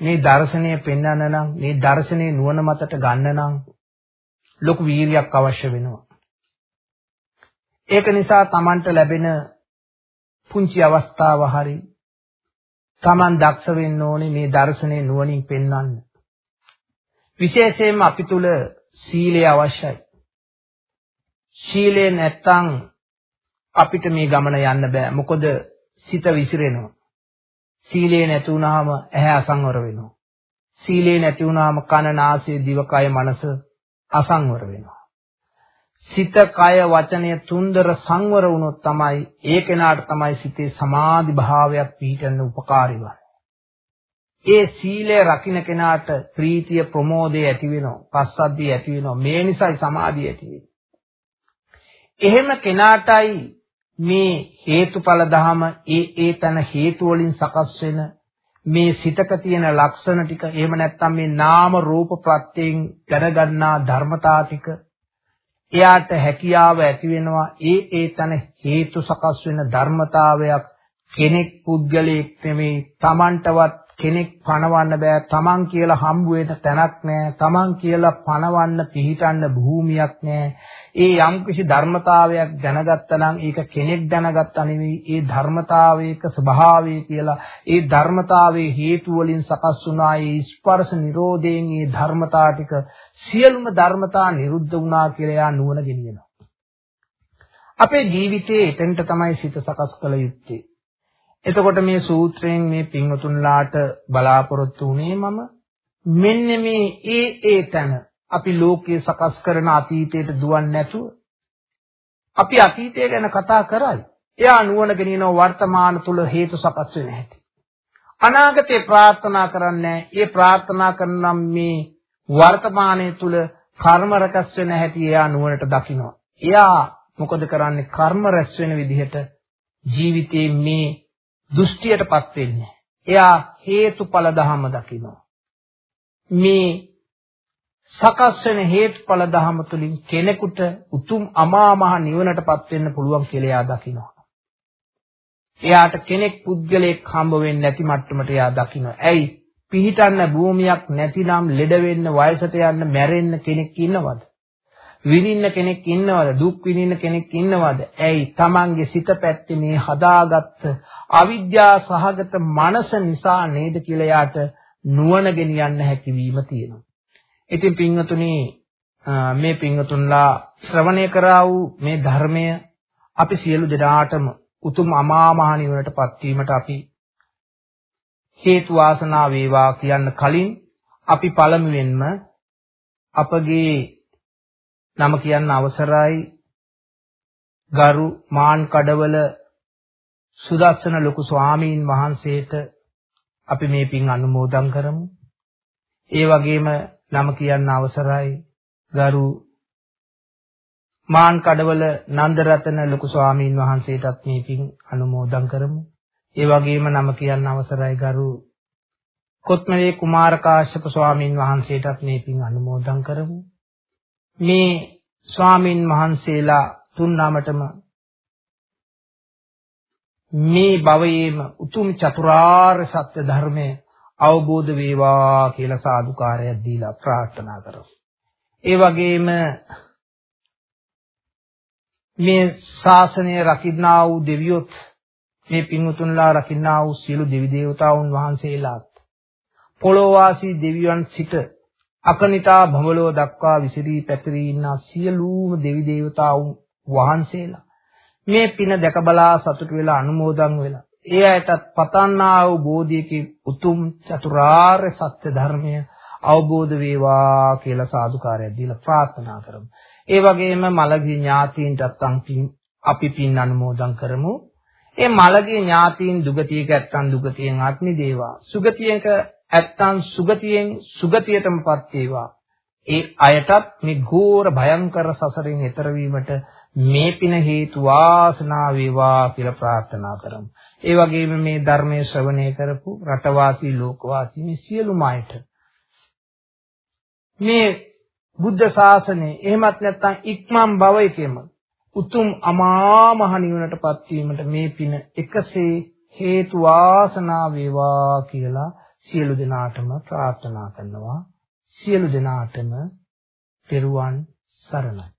මේ දර්ශනය පෙන්වන්න නම් මේ දර්ශනයේ නුවණ මතට ගන්න නම් ලොකු වීරියක් අවශ්‍ය වෙනවා. ඒක නිසා Tamanට ලැබෙන පුංචි අවස්ථාව හරි Taman දක්ෂ වෙන්න ඕනේ මේ දර්ශනේ නුවණින් පෙන්වන්න. විශේෂයෙන්ම අපි තුල සීලය අවශ්‍යයි. සීලේ නැත්තම් අපිට මේ ගමන යන්න බෑ. මොකද සිත විසිරෙනවා. සීලේ නැති වුනහම ඇහැ අසංවර වෙනවා. සීලේ නැති වුනහම කන නාසය දිවකය මනස අසංවර වෙනවා. සිත කය වචනය තුන්දර සංවර වුණොත් තමයි ඒ කෙනාට තමයි සිතේ සමාධි භාවයක් පිහිටන්න උපකාරී වන්නේ. ඒ සීලය රකින්න කෙනාට ප්‍රීතිය ප්‍රමෝදය ඇති වෙනවා, පස්සද්ධිය ඇති වෙනවා. මේ නිසායි සමාධිය ඇති වෙන්නේ. එහෙම කෙනාටයි මේ හේතුඵල ධම ඒ ඒ තන හේතු වලින් සකස් වෙන මේ සිතක තියෙන ලක්ෂණ ටික එහෙම නැත්නම් මේ නාම රූප ප්‍රත්‍යයෙන් දැනගන්නා ධර්මතා ටික එයාට හැකියාව ඇති වෙනවා. ඒ ඒ තන හේතු සකස් වෙන ධර්මතාවයක් කෙනෙක් පුද්ගලයෙක් නෙමෙයි. Tamanටවත් කෙනෙක් පණවන්න බෑ. තමන් කියලා හම්බ වෙන තැනක් නෑ. තමන් කියලා පණවන්න පිහිටන්න භූමියක් නෑ. ඒ යම්කිසි ධර්මතාවයක් දැනගත්තා නම් ඒක කෙනෙක් දැනගත්තා නෙවෙයි ඒ ධර්මතාවයක ස්වභාවය කියලා ඒ ධර්මතාවයේ හේතු වලින් සකස් වුණා. ඒ ස්පර්ශ නිරෝධයෙන් ඒ ධර්මතා ටික සියලුම ධර්මතා නිරුද්ධ වුණා කියලා යා නුවණ ගෙනියනවා. අපේ ජීවිතයේ එතෙන්ට තමයි සිත සකස් කළ යුත්තේ. එතකොට මේ සූත්‍රයෙන් මේ පින්වතුන්ලාට බලාපොරොත්තු වුණේ මම මෙන්න මේ ඒ ඒ තැන අපි ලෝකයේ සකස් කරන අතීතයට දුවන්නේ නැතුව අපි අතීතය ගැන කතා කරයි. එයා නුවණ ගෙනිනව වර්තමාන තුල හේතු සකස් වෙන හැටි. අනාගතේ ප්‍රාර්ථනා කරන්නේ ඒ ප්‍රාර්ථනා කරනම් මේ වර්තමානයේ තුල කර්ම රැකස් වෙන හැටි එයා නුවණට දකිනවා. එයා මොකද කරන්නේ කර්ම රැස් වෙන විදිහට ජීවිතේ මේ දෘෂ්ටියටපත් වෙන්නේ. එයා හේතුඵල ධහම දකිනවා. මේ සකස් වෙන හේතුඵල ධහම තුලින් කෙනෙකුට උතුම් අමා මහ නිවනටපත් වෙන්න පුළුවන් කියලා එයා දකිනවා. එයාට කෙනෙක් පුද්ගලයෙක් හම්බ වෙන්නේ නැති මට්ටමට එයා දකිනවා. ඇයි? පිහිටන්න භූමියක් නැතිනම් ලෙඩ වෙන්න වයසට යන්න මැරෙන්න කෙනෙක් ඉන්නවද? විඳින්න කෙනෙක් ඉන්නවද? දුක් විඳින්න කෙනෙක් ඉන්නවද? ඇයි? Tamange සිත පැත්තේ මේ හදාගත්ත අවිද්‍යා සහගත මනස නිසා නේද කියලා යාට නුවණ ගෙනියන්න හැකියවීම තියෙනවා. ඉතින් පින්වතුනි මේ පින්වතුන්ලා ශ්‍රවණය කරා වූ මේ ධර්මය අපි සියලු දෙනාටම උතුම් අමා මහ නිවනටපත් වීමට අපි හේතු වාසනා වේවා කියන්න කලින් අපි පළමුවෙන්ම අපගේ නම කියන්න අවසරයි ගරු මාන් කඩවල සුදස්සන ලොකු ස්වාමීන් වහන්සේට අපි මේ පින් අනුමෝදන් කරමු. ඒ වගේම නම කියන්න අවසරයි ගරු මාන් කඩවල නන්දරතන ලොකු ස්වාමීන් වහන්සේටත් මේ පින් අනුමෝදන් කරමු. ඒ වගේම නම කියන්න අවසරයි ගරු කොත්මලේ කුමාරකාශ්‍යප ස්වාමීන් වහන්සේටත් මේ පින් අනුමෝදන් කරමු. මේ ස්වාමින් වහන්සේලා තුන් නමටම මේ භවයේම උතුම් චතුරාර්ය සත්‍ය ධර්මය අවබෝධ වේවා කියලා සාදුකාරයක් දීලා ප්‍රාර්ථනා කරමු. ඒ වගේම මේ ශාසනය රකින්නා වූ දෙවියොත් මේ පින්වතුන්ලා රකින්නා වූ සියලු දෙවි දේවතාවුන් වහන්සේලාත් පොළොවාසී දෙවියන් සිට අකනිතා භවලෝ දක්වා විසිරී පැතිරී ඉන්න සියලුම දෙවි දේවතාවුන් වහන්සේලා මේ පින දැක බලා සතුටු වෙලා අනුමෝදන් වෙලා ඒ අයටත් පතන්නා වූ බෝධියකේ උතුම් චතුරාර්ය සත්‍ය ධර්මය අවබෝධ වේවා කියලා සාදුකාරයක් දීලා ප්‍රාර්ථනා කරමු. ඒ වගේම මළගිය ඥාතීන්ටත් අපි පින් අනුමෝදන් කරමු. ඒ මළගිය ඥාතීන් දුගතියක ඇත්තන් දුගතියෙන් අග්නි දේවා. සුගතියක ඇත්තන් සුගතියෙන් සුගතියටමපත් වේවා. ඒ අයටත් මේ ඝෝර භයංකර සසරින් එතර වීමට මේ පින හේතු වාසනා වේවා කියලා ප්‍රාර්ථනා කරමු. ඒ වගේම මේ ධර්මයේ ශ්‍රවණය කරපු රටවාසී ලෝකවාසී මේ සියලුම අයට මේ බුද්ධ ශාසනය එහෙමත් නැත්නම් ඉක්මන් භවයකම උතුම් අමා මහ නිවනටපත් වීමට මේ පින එකසේ හේතු වාසනා වේවා කියලා සියලු දෙනාටම ප්‍රාර්ථනා කරනවා සියලු දෙනාටම තෙරුවන් සරණයි